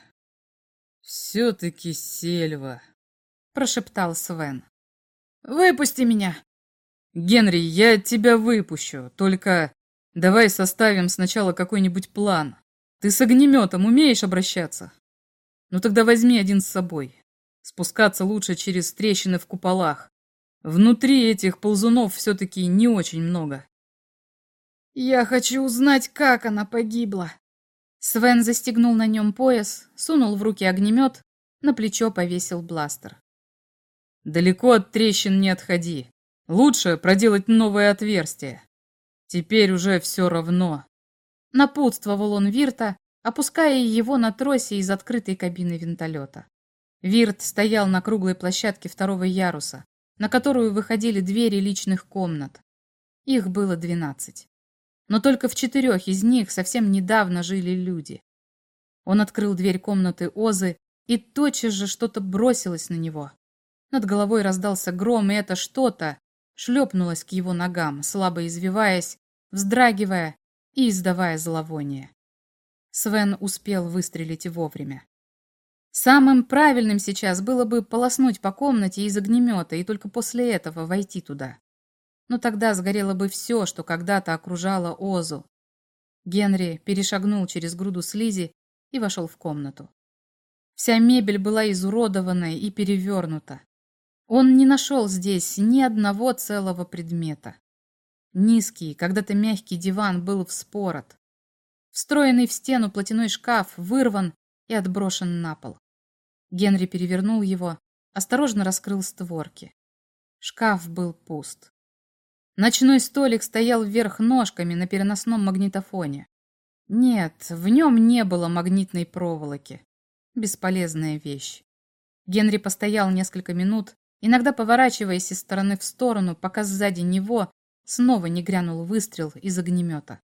Speaker 3: Все-таки сельва», —
Speaker 1: прошептал Свен.
Speaker 2: «Выпусти меня!»
Speaker 3: «Генри, я тебя выпущу, только давай составим сначала какой-нибудь план. Ты с огнеметом умеешь обращаться?» Ну тогда возьми один с собой. Спускаться лучше через трещины в куполах. Внутри этих ползунов все-таки не очень много.
Speaker 2: Я хочу узнать, как она погибла.
Speaker 1: Свен застегнул на нем пояс, сунул в руки огнемет, на плечо повесил бластер.
Speaker 3: Далеко от трещин не отходи. Лучше проделать новое отверстие. Теперь уже все равно.
Speaker 1: Напутствовал он Вирта, опуская его на тросе из открытой кабины винтолета. Вирт стоял на круглой площадке второго яруса, на которую выходили двери личных комнат. Их было двенадцать. Но только в четырех из них совсем недавно жили люди. Он открыл дверь комнаты Озы, и тотчас же что-то бросилось на него. Над головой раздался гром, и это что-то шлепнулось к его ногам, слабо извиваясь, вздрагивая и издавая зловоние. Свен успел выстрелить вовремя. Самым правильным сейчас было бы полоснуть по комнате из огнемета и только после этого войти туда. Но тогда сгорело бы все, что когда-то окружало Озу. Генри перешагнул через груду слизи и вошел в комнату. Вся мебель была изуродована и перевернута. Он не нашел здесь ни одного целого предмета. Низкий, когда-то мягкий диван был вспорот. Встроенный в стену платяной шкаф вырван и отброшен на пол. Генри перевернул его, осторожно раскрыл створки. Шкаф был пуст. Ночной столик стоял вверх ножками на переносном магнитофоне. Нет, в нем не было магнитной проволоки. Бесполезная вещь. Генри постоял несколько минут, иногда поворачиваясь из стороны в сторону, пока сзади него снова не грянул выстрел из огнемета.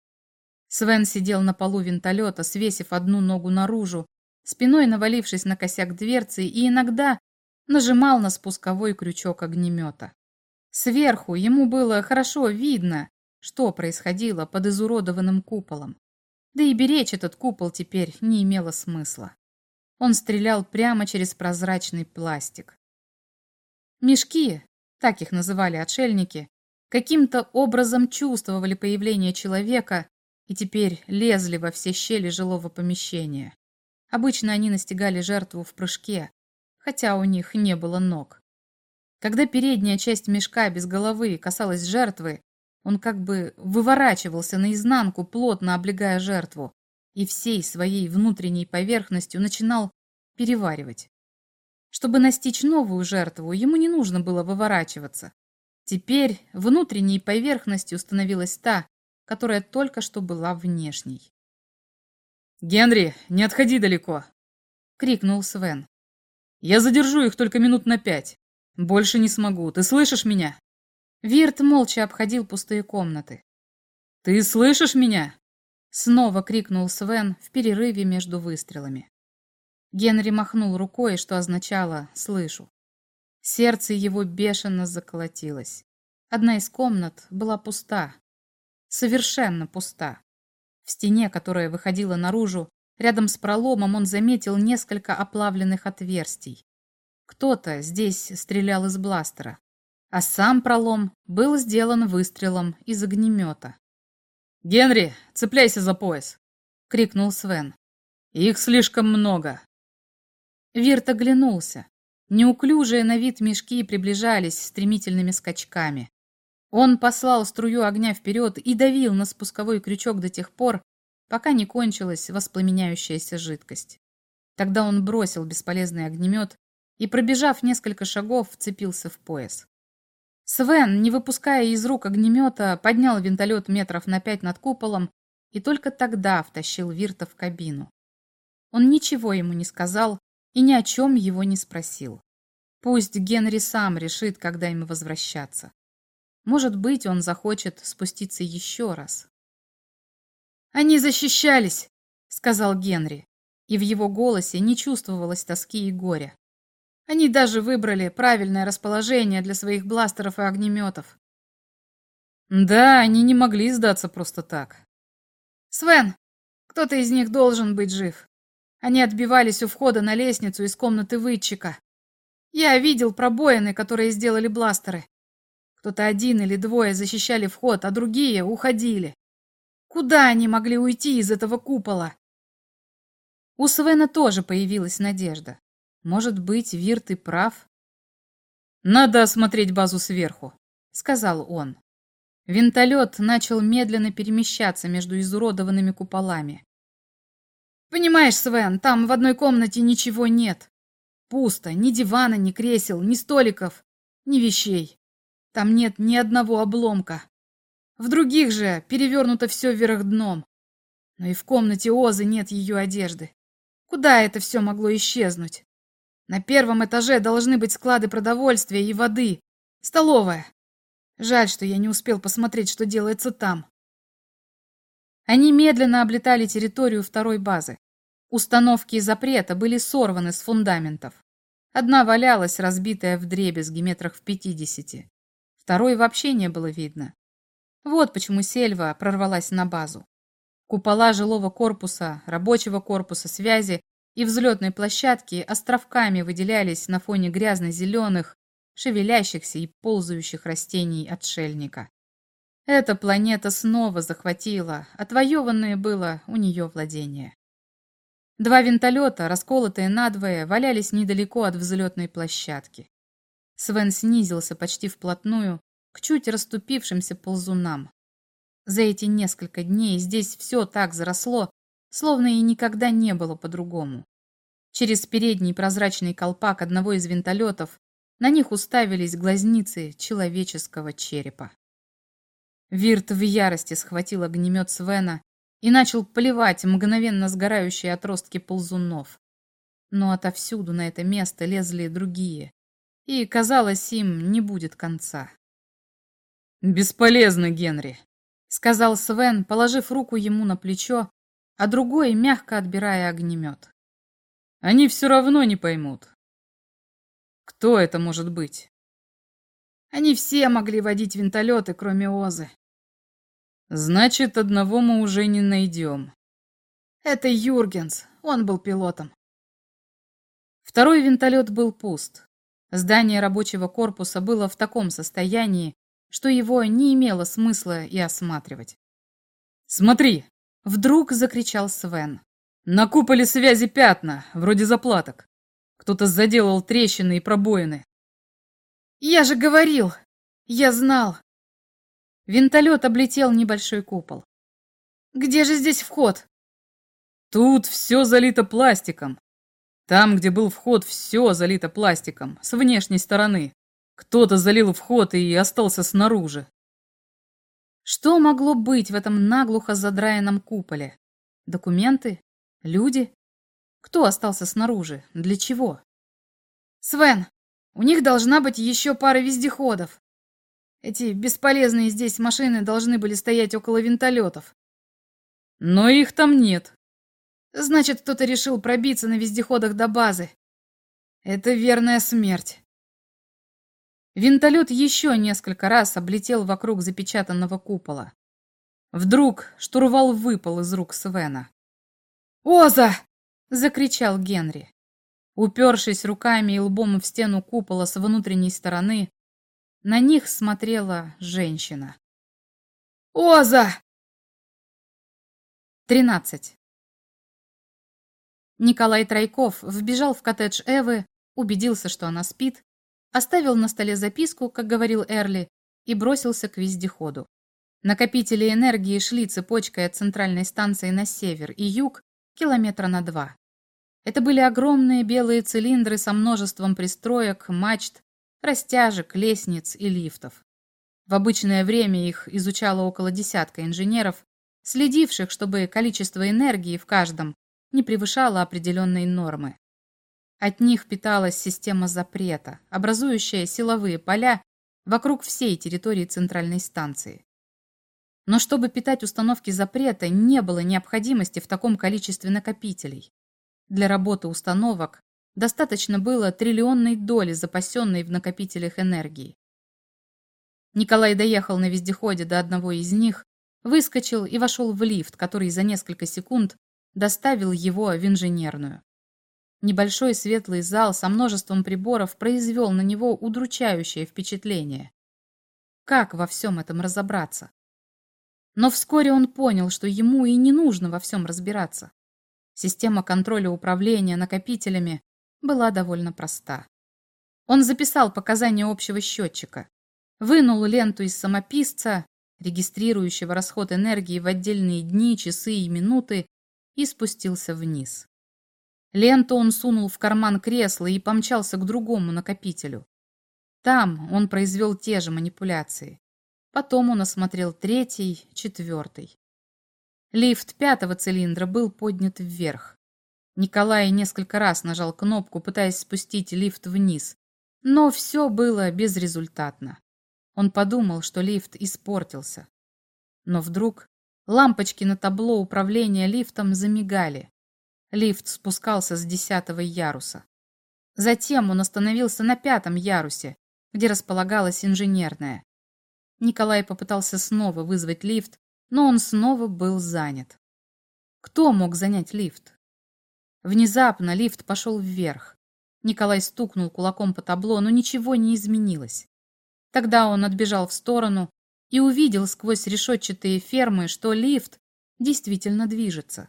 Speaker 1: Свен сидел на полу винтолета, свесив одну ногу наружу, спиной навалившись на косяк дверцы и иногда нажимал на спусковой крючок огнемета. Сверху ему было хорошо видно, что происходило под изуродованным куполом. Да и беречь этот купол теперь не имело смысла. Он стрелял прямо через прозрачный пластик. Мешки, так их называли отшельники, каким-то образом чувствовали появление человека и теперь лезли во все щели жилого помещения. Обычно они настигали жертву в прыжке, хотя у них не было ног. Когда передняя часть мешка без головы касалась жертвы, он как бы выворачивался наизнанку, плотно облегая жертву, и всей своей внутренней поверхностью начинал переваривать. Чтобы настичь новую жертву, ему не нужно было выворачиваться. Теперь внутренней поверхностью становилась та, которая только что была внешней.
Speaker 3: «Генри, не отходи далеко!» — крикнул Свен. «Я задержу их только минут на пять. Больше не смогу. Ты слышишь меня?»
Speaker 1: Вирт молча обходил пустые комнаты.
Speaker 3: «Ты слышишь меня?»
Speaker 1: Снова крикнул Свен в перерыве между выстрелами. Генри махнул рукой, что означало «слышу». Сердце его бешено заколотилось. Одна из комнат была пуста, совершенно пуста. В стене, которая выходила наружу, рядом с проломом он заметил несколько оплавленных отверстий. Кто-то здесь стрелял из бластера, а сам пролом был сделан выстрелом из огнемета.
Speaker 3: «Генри, цепляйся за пояс!» — крикнул Свен. «Их слишком много!»
Speaker 1: Вирт оглянулся. Неуклюжие на вид мешки приближались стремительными скачками. Он послал струю огня вперед и давил на спусковой крючок до тех пор, пока не кончилась воспламеняющаяся жидкость. Тогда он бросил бесполезный огнемет и, пробежав несколько шагов, вцепился в пояс. Свен, не выпуская из рук огнемета, поднял винтолет метров на пять над куполом и только тогда втащил Вирта в кабину. Он ничего ему не сказал и ни о чем его не спросил. Пусть Генри сам решит, когда ему возвращаться. Может быть, он захочет спуститься еще раз.
Speaker 2: «Они защищались!» — сказал
Speaker 1: Генри, и в его голосе не чувствовалось тоски и горя.
Speaker 2: «Они даже выбрали правильное расположение для своих бластеров и огнеметов».
Speaker 3: «Да, они не могли сдаться просто так».
Speaker 2: «Свен, кто-то из них должен быть жив. Они отбивались у входа на лестницу из комнаты вытчика. Я видел пробоины, которые сделали бластеры. Кто-то один или двое защищали вход, а другие уходили. Куда они могли уйти из этого купола?
Speaker 1: У Свена тоже появилась надежда. Может быть, Вирт и прав?
Speaker 3: «Надо осмотреть базу сверху», —
Speaker 1: сказал он. Винтолет начал медленно перемещаться между изуродованными куполами.
Speaker 2: «Понимаешь, Свен, там в одной комнате ничего нет. Пусто, ни дивана, ни кресел, ни столиков, ни вещей. Там нет ни одного обломка. В других же перевернуто все вверх дном. Но и в комнате Озы нет ее одежды. Куда это все могло исчезнуть? На первом этаже должны быть склады продовольствия и воды. Столовая. Жаль, что я не успел посмотреть, что делается там.
Speaker 1: Они медленно облетали территорию второй базы. Установки запрета были сорваны с фундаментов. Одна валялась, разбитая в дребезги метрах в пятидесяти. Второй вообще не было видно. Вот почему сельва прорвалась на базу. Купола жилого корпуса, рабочего корпуса связи и взлетной площадки островками выделялись на фоне грязно-зеленых, шевелящихся и ползающих растений отшельника. Эта планета снова захватила, отвоеванное было у нее владение. Два винтолета, расколотые надвое, валялись недалеко от взлетной площадки. Свен снизился почти вплотную к чуть расступившимся ползунам. За эти несколько дней здесь все так заросло, словно и никогда не было по-другому. Через передний прозрачный колпак одного из винтолетов на них уставились глазницы человеческого черепа. Вирт в ярости схватил огнемет Свена и начал поливать мгновенно сгорающие отростки ползунов. Но отовсюду на это место лезли другие, и, казалось, им не будет конца.
Speaker 3: «Бесполезно, Генри», —
Speaker 1: сказал Свен, положив руку ему на плечо, а другой мягко отбирая огнемет.
Speaker 3: «Они все равно не поймут. Кто это может быть?»
Speaker 2: «Они все могли водить винтолеты, кроме Озы».
Speaker 3: «Значит, одного мы уже не найдем».
Speaker 2: «Это Юргенс, он был пилотом».
Speaker 1: Второй винтолет был пуст. Здание рабочего корпуса было в таком состоянии, что его не имело смысла и осматривать.
Speaker 3: «Смотри!»
Speaker 1: — вдруг закричал Свен.
Speaker 3: «На куполе связи пятна, вроде заплаток. Кто-то заделал трещины и пробоины».
Speaker 2: «Я же говорил! Я знал!»
Speaker 1: Винтолет облетел небольшой купол.
Speaker 2: «Где же здесь вход?»
Speaker 3: «Тут все залито пластиком. Там, где был вход, все залито пластиком, с внешней стороны. Кто-то залил вход и остался снаружи.
Speaker 1: Что могло быть в этом наглухо задраенном куполе? Документы? Люди? Кто остался снаружи? Для чего?
Speaker 2: Свен, у них должна быть еще пара вездеходов. Эти бесполезные здесь машины должны были стоять около винтолетов.
Speaker 3: Но их там нет.
Speaker 2: Значит, кто-то решил пробиться на вездеходах до базы. Это верная смерть.
Speaker 1: Винтолет еще несколько раз облетел вокруг запечатанного купола. Вдруг штурвал выпал из рук Свена.
Speaker 2: «Оза!»
Speaker 1: — закричал Генри. Упершись руками и лбом в стену купола с внутренней стороны, на них смотрела женщина.
Speaker 2: «Оза!»
Speaker 1: Тринадцать. Николай Тройков вбежал в коттедж Эвы, убедился, что она спит, оставил на столе записку, как говорил Эрли, и бросился к вездеходу. Накопители энергии шли цепочкой от центральной станции на север и юг километра на два. Это были огромные белые цилиндры со множеством пристроек, мачт, растяжек, лестниц и лифтов. В обычное время их изучало около десятка инженеров, следивших, чтобы количество энергии в каждом не превышало определенной нормы. От них питалась система запрета, образующая силовые поля вокруг всей территории центральной станции. Но чтобы питать установки запрета, не было необходимости в таком количестве накопителей. Для работы установок достаточно было триллионной доли запасенной в накопителях энергии. Николай доехал на вездеходе до одного из них, выскочил и вошел в лифт, который за несколько секунд доставил его в инженерную. Небольшой светлый зал со множеством приборов произвел на него удручающее впечатление. Как во всем этом разобраться? Но вскоре он понял, что ему и не нужно во всем разбираться. Система контроля управления накопителями была довольно проста. Он записал показания общего счетчика, вынул ленту из самописца, регистрирующего расход энергии в отдельные дни, часы и минуты, и спустился вниз. Ленту он сунул в карман кресла и помчался к другому накопителю. Там он произвел те же манипуляции. Потом он осмотрел третий, четвертый. Лифт пятого цилиндра был поднят вверх. Николай несколько раз нажал кнопку, пытаясь спустить лифт вниз, но все было безрезультатно. Он подумал, что лифт испортился. Но вдруг лампочки на табло управления лифтом замигали. Лифт спускался с десятого яруса. Затем он остановился на пятом ярусе, где располагалась инженерная. Николай попытался снова вызвать лифт, но он снова был занят. Кто мог занять лифт? Внезапно лифт пошел вверх. Николай стукнул кулаком по табло, но ничего не изменилось. Тогда он отбежал в сторону и увидел сквозь решетчатые фермы, что лифт действительно движется.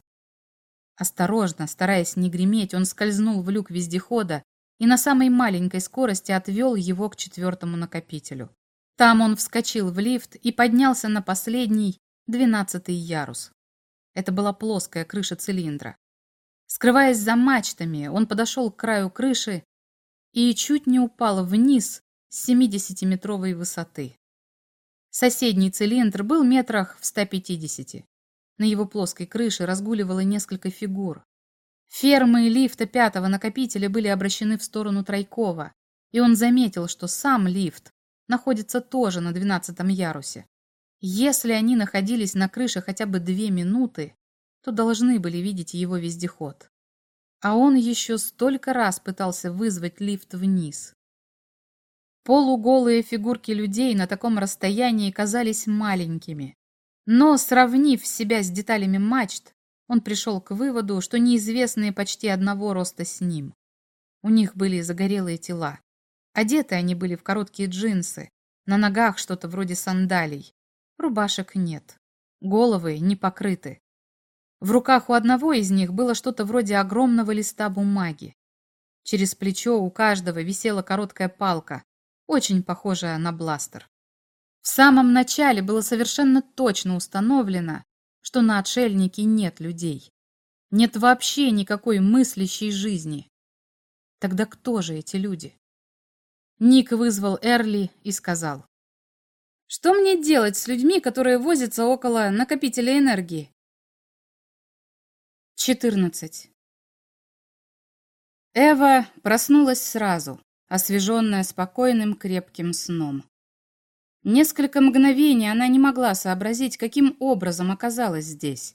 Speaker 1: Осторожно, стараясь не греметь, он скользнул в люк вездехода и на самой маленькой скорости отвел его к четвертому накопителю. Там он вскочил в лифт и поднялся на последний, двенадцатый ярус. Это была плоская крыша цилиндра. Скрываясь за мачтами, он подошел к краю крыши и чуть не упал вниз с 70-метровой высоты. Соседний цилиндр был метрах в 150. На его плоской крыше разгуливало несколько фигур. Фермы и лифта пятого накопителя были обращены в сторону Тройкова, и он заметил, что сам лифт находится тоже на двенадцатом ярусе. Если они находились на крыше хотя бы две минуты, то должны были видеть его вездеход. А он еще столько раз пытался вызвать лифт вниз. Полуголые фигурки людей на таком расстоянии казались маленькими. Но, сравнив себя с деталями мачт, он пришел к выводу, что неизвестные почти одного роста с ним. У них были загорелые тела. Одеты они были в короткие джинсы, на ногах что-то вроде сандалий. Рубашек нет. Головы не покрыты. В руках у одного из них было что-то вроде огромного листа бумаги. Через плечо у каждого висела короткая палка, очень похожая на бластер. В самом начале было совершенно точно установлено, что на отшельнике нет людей. Нет вообще никакой мыслящей жизни. Тогда кто же эти люди? Ник вызвал Эрли и сказал. «Что мне делать с людьми, которые возятся около накопителя энергии?» 14. Эва проснулась сразу освеженная спокойным крепким сном. Несколько мгновений она не могла сообразить, каким образом оказалась здесь,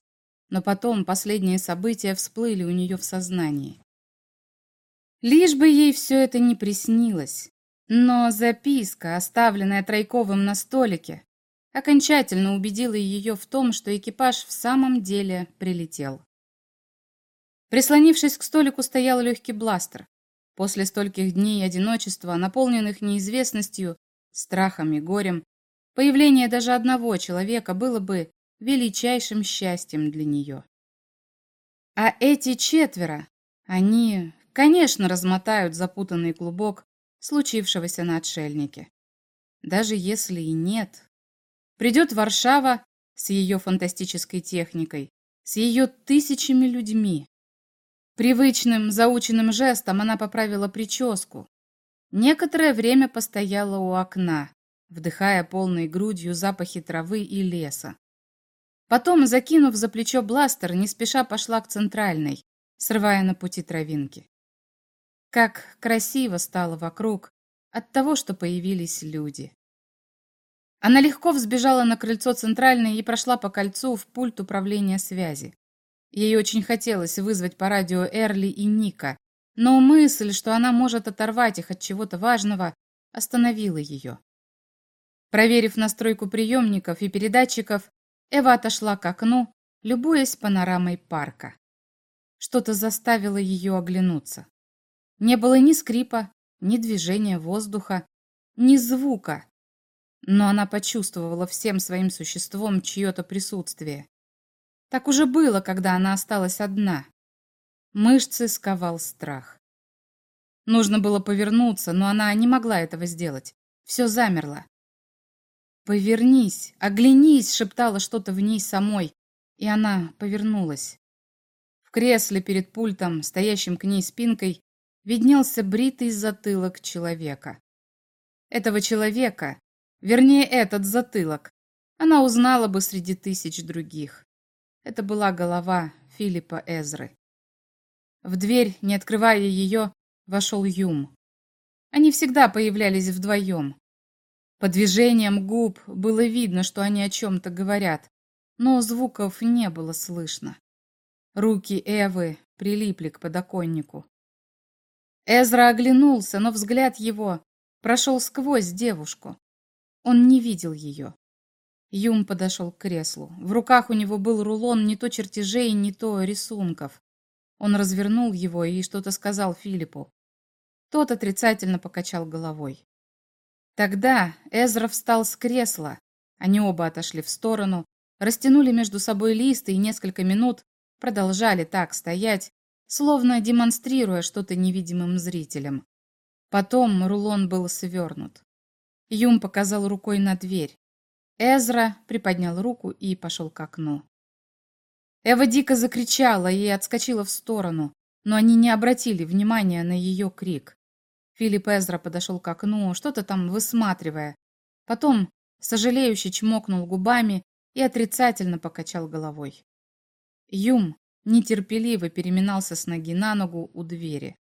Speaker 1: но потом последние события всплыли у нее в сознании. Лишь бы ей все это не приснилось, но записка, оставленная Тройковым на столике, окончательно убедила ее в том, что экипаж в самом деле прилетел. Прислонившись к столику, стоял легкий бластер. После стольких дней одиночества, наполненных неизвестностью, страхом и горем, появление даже одного человека было бы величайшим счастьем для нее. А эти четверо, они, конечно, размотают запутанный клубок случившегося на отшельнике. даже если и нет. Придет Варшава с ее фантастической техникой, с ее тысячами людьми. Привычным, заученным жестом она поправила прическу. Некоторое время постояла у окна, вдыхая полной грудью запахи травы и леса. Потом, закинув за плечо бластер, не спеша пошла к центральной, срывая на пути травинки. Как красиво стало вокруг от того, что появились люди. Она легко взбежала на крыльцо центральной и прошла по кольцу в пульт управления связи. Ей очень хотелось вызвать по радио Эрли и Ника, но мысль, что она может оторвать их от чего-то важного, остановила ее. Проверив настройку приемников и передатчиков, Эва отошла к окну, любуясь панорамой парка. Что-то заставило ее оглянуться. Не было ни скрипа, ни движения воздуха, ни звука, но она почувствовала всем своим существом чье-то присутствие. Так уже было, когда она осталась одна. Мышцы сковал страх. Нужно было повернуться, но она не могла этого сделать. Все замерло. «Повернись, оглянись!» — шептала что-то в ней самой, и она повернулась. В кресле перед пультом, стоящим к ней спинкой, виднелся бритый затылок человека. Этого человека, вернее, этот затылок, она узнала бы среди тысяч других. Это была голова Филиппа Эзры. В дверь, не открывая ее, вошел Юм. Они всегда появлялись вдвоем. По движениям губ было видно, что они о чем-то говорят, но звуков не было слышно. Руки Эвы прилипли к подоконнику. Эзра оглянулся, но взгляд его прошел сквозь девушку. Он не видел ее. Юм подошел к креслу. В руках у него был рулон не то чертежей, не то рисунков. Он развернул его и что-то сказал Филиппу. Тот отрицательно покачал головой. Тогда Эзра встал с кресла. Они оба отошли в сторону, растянули между собой листы и несколько минут продолжали так стоять, словно демонстрируя что-то невидимым зрителям. Потом рулон был свернут. Юм показал рукой на дверь. Эзра приподнял руку и пошел к окну. Эва дико закричала и отскочила в сторону, но они не обратили внимания на ее крик. Филипп Эзра подошел к окну, что-то там высматривая. Потом сожалеюще чмокнул губами и отрицательно покачал головой. Юм нетерпеливо переминался с ноги на ногу у двери.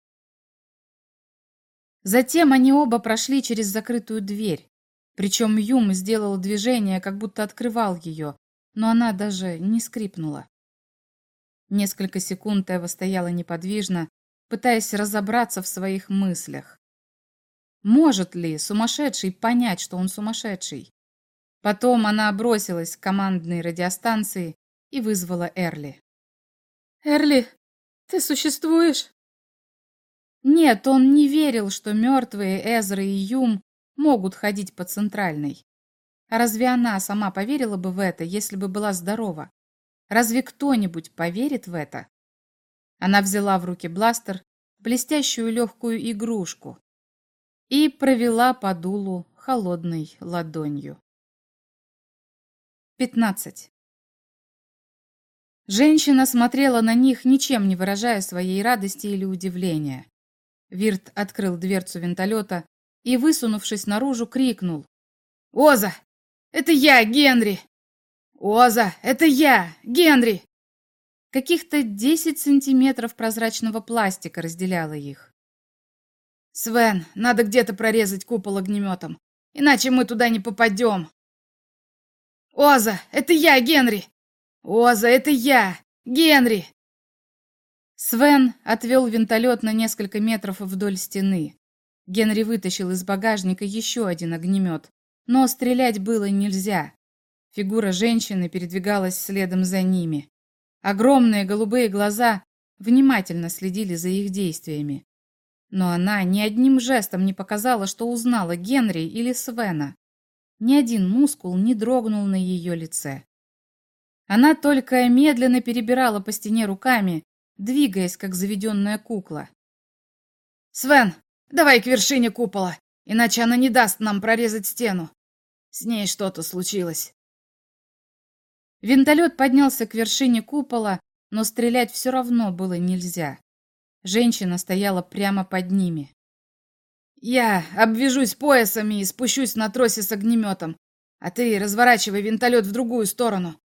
Speaker 1: Затем они оба прошли через закрытую дверь. Причем Юм сделал движение, как будто открывал ее, но она даже не скрипнула. Несколько секунд Эва стояла неподвижно, пытаясь разобраться в своих мыслях. Может ли сумасшедший понять, что он сумасшедший? Потом она бросилась к командной радиостанции и вызвала Эрли.
Speaker 2: «Эрли, ты существуешь?»
Speaker 1: Нет, он не верил, что мертвые Эзра и Юм могут ходить по центральной. А разве она сама поверила бы в это, если бы была здорова? Разве кто-нибудь поверит в это? Она взяла в руки бластер, блестящую легкую игрушку, и провела по дулу холодной ладонью. 15. Женщина смотрела на них, ничем не выражая своей радости или удивления. Вирт открыл дверцу винтолета и, высунувшись наружу, крикнул. «Оза! Это я, Генри! Оза! Это я, Генри!» Каких-то 10 сантиметров прозрачного пластика разделяло их. «Свен, надо где-то прорезать купол огнеметом, иначе мы туда не попадем!» «Оза, это я, Генри! Оза, это я, Генри!» Свен отвел винтолет на несколько метров вдоль стены. Генри вытащил из багажника еще один огнемет, но стрелять было нельзя. Фигура женщины передвигалась следом за ними. Огромные голубые глаза внимательно следили за их действиями. Но она ни одним жестом не показала, что узнала Генри или Свена. Ни один мускул не дрогнул на ее лице. Она только медленно перебирала по стене руками, двигаясь, как заведенная кукла. «Свен, давай к вершине купола!
Speaker 6: иначе она не даст нам прорезать стену. С ней что-то случилось.
Speaker 7: Винтолет поднялся к вершине купола, но стрелять все равно было нельзя. Женщина стояла прямо под ними.
Speaker 6: «Я обвяжусь поясами и спущусь на тросе с огнеметом, а ты разворачивай винтолет в другую сторону.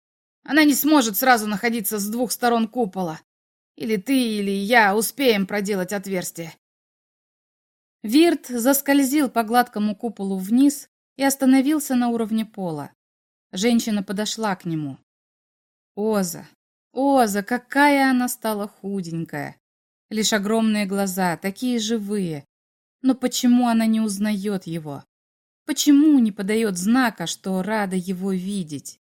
Speaker 6: Она не сможет сразу находиться с двух сторон купола. Или ты, или я успеем проделать отверстие».
Speaker 7: Вирт заскользил по гладкому куполу вниз и остановился на уровне пола. Женщина подошла к нему. Оза, Оза, какая она стала худенькая. Лишь огромные глаза, такие живые. Но почему она не узнает его? Почему не подает знака, что рада его видеть?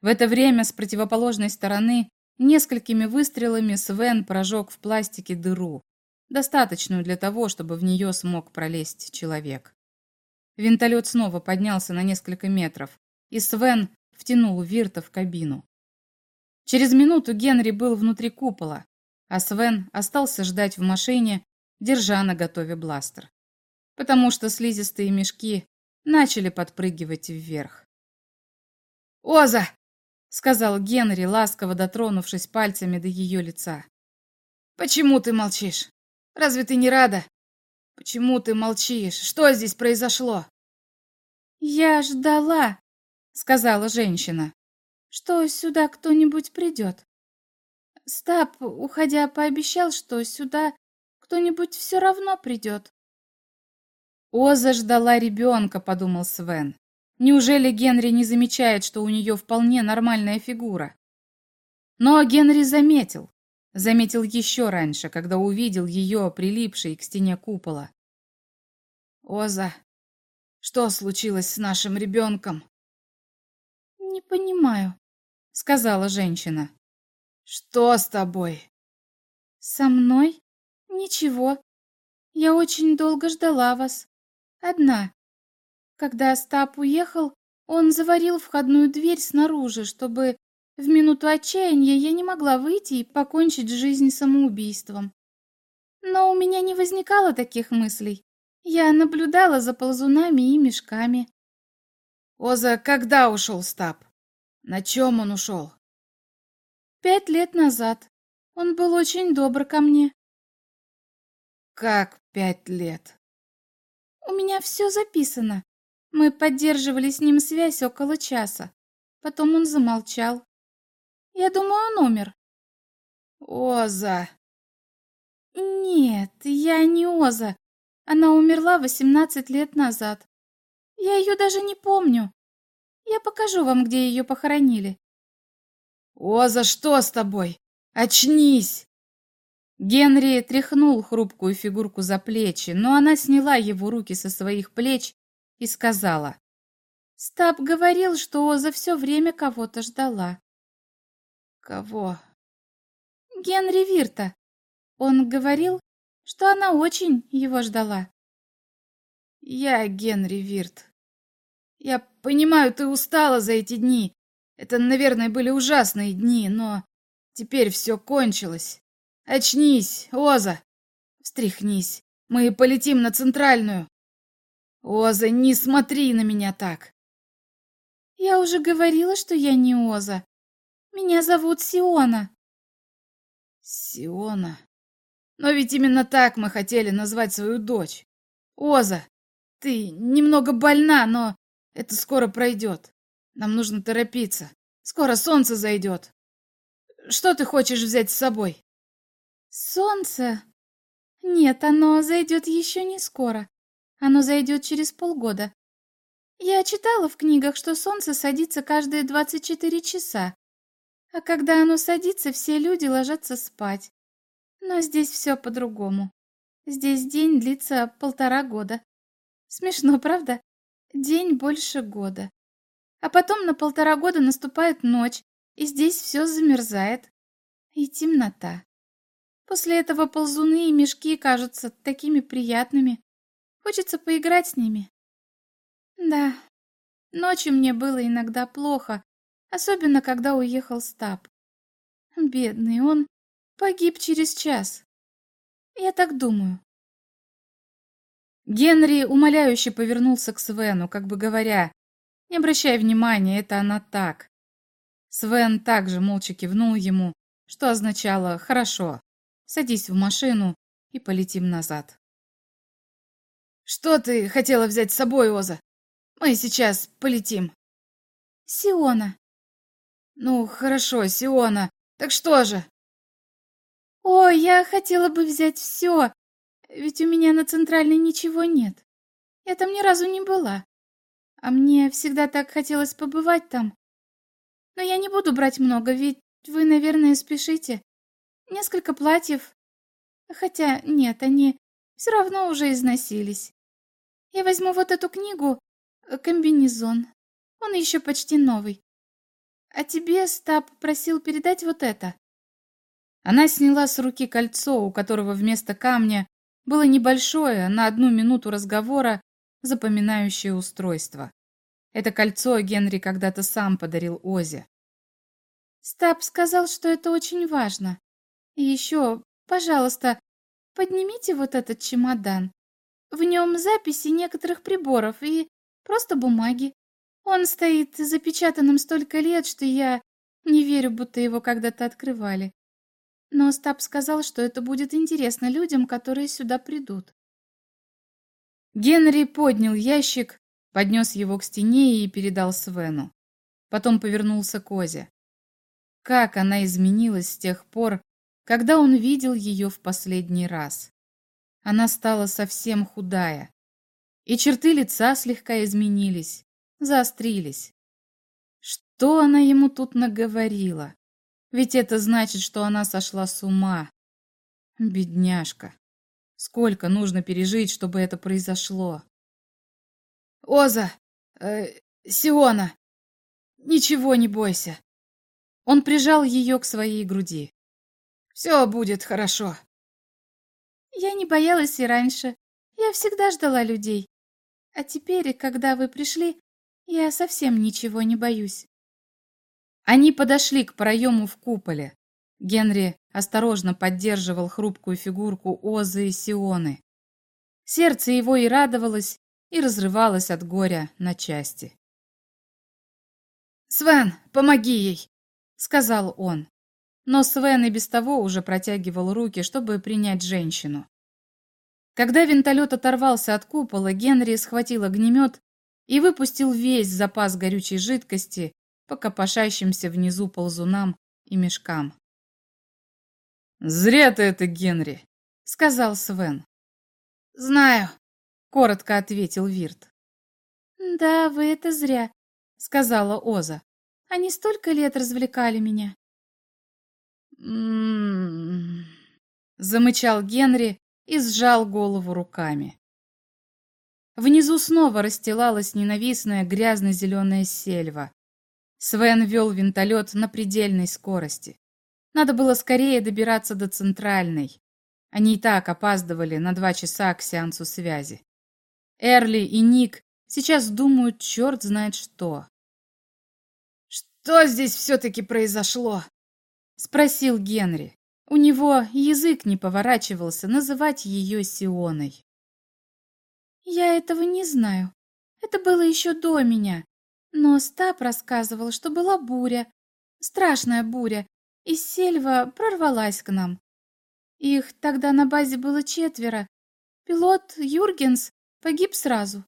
Speaker 7: В это время с противоположной стороны несколькими выстрелами Свен прожег в пластике дыру, достаточную для того, чтобы в нее смог пролезть человек. Винтолет снова поднялся на несколько метров, и Свен втянул Вирта в кабину. Через минуту Генри был внутри купола, а Свен остался ждать в машине, держа на готове бластер. Потому что слизистые мешки начали подпрыгивать вверх.
Speaker 6: «Оза!» — сказал
Speaker 7: Генри, ласково дотронувшись пальцами до ее лица.
Speaker 6: «Почему ты молчишь? Разве ты не рада? Почему ты молчишь? Что здесь произошло?»
Speaker 1: «Я ждала», — сказала женщина что сюда кто-нибудь придет. Стаб, уходя, пообещал, что сюда кто-нибудь все равно придет.
Speaker 7: Оза ждала ребенка, подумал Свен. Неужели Генри не замечает, что у нее вполне нормальная фигура? Но Генри заметил. Заметил еще раньше, когда увидел ее, прилипшей к стене купола.
Speaker 6: «Оза, что случилось с нашим ребенком?»
Speaker 1: «Не понимаю», — сказала женщина.
Speaker 6: «Что с тобой?»
Speaker 1: «Со мной? Ничего. Я очень долго ждала вас. Одна. Когда Остап уехал, он заварил входную дверь снаружи, чтобы в минуту отчаяния я не могла выйти и покончить жизнь самоубийством. Но у меня не возникало таких мыслей. Я наблюдала за ползунами и мешками.
Speaker 6: Оза, когда ушел Стаб? На чем он ушел?
Speaker 1: Пять лет назад. Он был очень добр ко мне.
Speaker 6: Как пять лет?
Speaker 1: У меня все записано. Мы поддерживали с ним связь около часа. Потом он замолчал. Я думаю, он умер.
Speaker 6: Оза.
Speaker 1: Нет, я не Оза. Она умерла восемнадцать лет назад. Я ее даже не помню. Я покажу вам, где ее похоронили.
Speaker 6: О, за что с тобой? Очнись!
Speaker 7: Генри тряхнул хрупкую фигурку за плечи, но она сняла его руки со своих плеч и сказала.
Speaker 1: Стаб говорил, что Оза все время кого-то ждала.
Speaker 6: Кого?
Speaker 1: Генри Вирта. Он говорил, что она очень его ждала.
Speaker 6: Я Генри Вирт. Я понимаю, ты устала за эти дни. Это, наверное, были ужасные дни, но теперь все кончилось. Очнись, Оза. Встряхнись. Мы полетим на центральную. Оза, не смотри на меня так.
Speaker 1: Я уже говорила, что я не Оза. Меня зовут Сиона.
Speaker 6: Сиона. Но ведь именно так мы хотели назвать свою дочь. Оза, ты немного больна, но это скоро пройдет. Нам нужно торопиться. Скоро солнце зайдет. Что ты хочешь взять с собой?
Speaker 1: Солнце? Нет, оно зайдет еще не скоро. Оно зайдет через полгода. Я читала в книгах, что солнце садится каждые 24 часа. А когда оно садится, все люди ложатся спать. Но здесь все по-другому. Здесь день длится полтора года. Смешно, правда? День больше года. А потом на полтора года наступает ночь, и здесь все замерзает. И темнота. После этого ползуны и мешки кажутся такими приятными. Хочется поиграть с ними. Да, ночью мне было иногда плохо, особенно когда уехал Стаб. Бедный, он погиб через час. Я так думаю. Генри умоляюще повернулся к Свену, как бы говоря, «Не обращай внимания, это она так». Свен также молча кивнул ему, что означало «хорошо, садись в машину и полетим назад».
Speaker 2: «Что ты хотела взять с собой, Оза? Мы сейчас полетим».
Speaker 8: «Сиона».
Speaker 2: «Ну, хорошо, Сиона. Так что же?»
Speaker 8: «О, я хотела бы взять все, ведь у меня на центральной ничего нет. Я там ни разу не была. А мне всегда так хотелось побывать там. Но я не буду брать много, ведь вы, наверное, спешите. Несколько платьев. Хотя нет, они все равно уже износились. Я возьму вот эту книгу, э, комбинезон. Он еще почти новый. А тебе Стаб просил передать вот это.
Speaker 1: Она сняла с руки кольцо, у которого вместо камня было небольшое, на одну минуту разговора, запоминающее устройство. Это кольцо Генри когда-то сам подарил Озе.
Speaker 8: Стаб сказал, что это очень важно. И еще, пожалуйста, поднимите вот этот чемодан. В нем записи некоторых приборов и просто бумаги. Он стоит запечатанным столько лет, что я не верю, будто его когда-то открывали. Но Стаб сказал, что это будет интересно людям, которые сюда придут.
Speaker 1: Генри поднял ящик, поднес его к стене и передал Свену. Потом повернулся к Озе. Как она изменилась с тех пор, когда он видел ее в последний раз. Она стала совсем худая, и черты лица слегка изменились, заострились. Что она ему тут наговорила? Ведь это значит, что она сошла с ума. Бедняжка. Сколько нужно пережить, чтобы это произошло?
Speaker 2: Оза, э, Сиона, ничего не бойся.
Speaker 1: Он прижал ее к своей груди.
Speaker 2: Все будет хорошо.
Speaker 8: Я не боялась и раньше. Я всегда ждала людей. А теперь, когда вы пришли, я совсем ничего не боюсь.
Speaker 1: Они подошли к проему в куполе. Генри осторожно поддерживал хрупкую фигурку Озы и Сионы. Сердце его и радовалось, и разрывалось от горя на части.
Speaker 2: «Свен, помоги ей!»
Speaker 1: — сказал он. Но Свен и без того уже протягивал руки, чтобы принять женщину. Когда винтолет оторвался от купола, Генри схватил огнемет и выпустил весь запас горючей жидкости, по копошащимся внизу ползунам и мешкам.
Speaker 3: «Зря ты это, Генри», —
Speaker 1: сказал Свен.
Speaker 2: «Знаю», —
Speaker 1: коротко ответил Вирт.
Speaker 8: «Да, вы это зря», — сказала Оза. «Они столько лет развлекали меня».
Speaker 1: «М-м-м», замычал Генри и сжал голову руками. Внизу снова расстилалась ненавистная грязно-зеленая сельва. Свен вел винтолет на предельной скорости. Надо было скорее добираться до центральной. Они и так опаздывали на два часа к сеансу связи. Эрли и Ник сейчас думают черт знает что.
Speaker 2: «Что здесь все-таки произошло?»
Speaker 1: — спросил Генри. У него язык не поворачивался называть ее Сионой.
Speaker 8: «Я этого не знаю. Это было еще до меня. Но Стаб рассказывал, что была буря, страшная буря, и сельва прорвалась к нам. Их тогда на базе было четверо. Пилот Юргенс погиб сразу.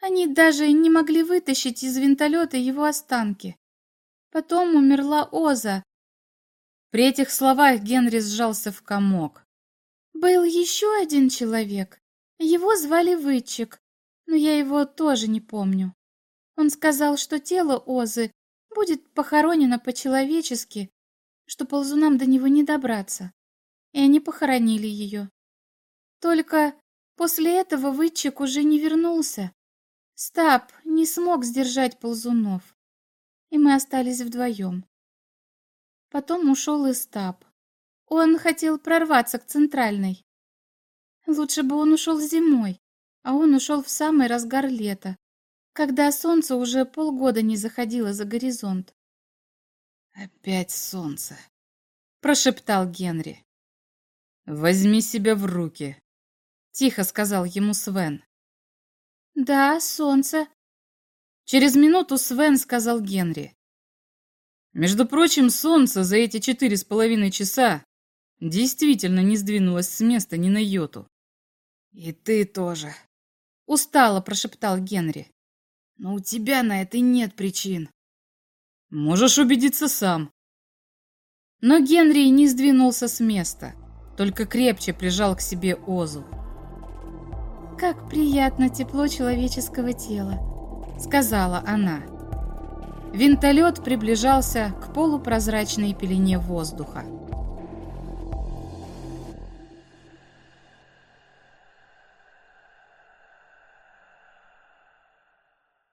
Speaker 8: Они даже не могли вытащить из винтолета его останки. Потом умерла Оза.
Speaker 1: При этих словах Генри сжался в комок.
Speaker 8: Был еще один человек. Его звали Вытчик, но я его тоже не помню. Он сказал, что тело Озы будет похоронено по-человечески, что ползунам до него не добраться. И они похоронили ее. Только после этого Вытчик уже не вернулся. Стаб не смог сдержать ползунов, и мы остались вдвоем. Потом ушел и Стаб. Он хотел прорваться к центральной. Лучше бы он ушел зимой, а он ушел в самый разгар лета, когда солнце уже полгода не заходило за горизонт.
Speaker 3: «Опять солнце», —
Speaker 1: прошептал Генри.
Speaker 3: «Возьми себя в руки», —
Speaker 1: тихо сказал ему Свен.
Speaker 8: Да, солнце.
Speaker 1: Через минуту Свен сказал Генри. Между прочим, солнце за эти четыре с половиной часа действительно не сдвинулось с места ни на йоту.
Speaker 2: И ты тоже.
Speaker 1: Устало прошептал Генри.
Speaker 2: Но у тебя на это нет причин.
Speaker 1: Можешь убедиться сам. Но Генри не сдвинулся с места, только крепче прижал к себе Озу.
Speaker 8: «Как приятно тепло человеческого тела», — сказала она.
Speaker 1: Винтолет приближался к полупрозрачной пелене воздуха.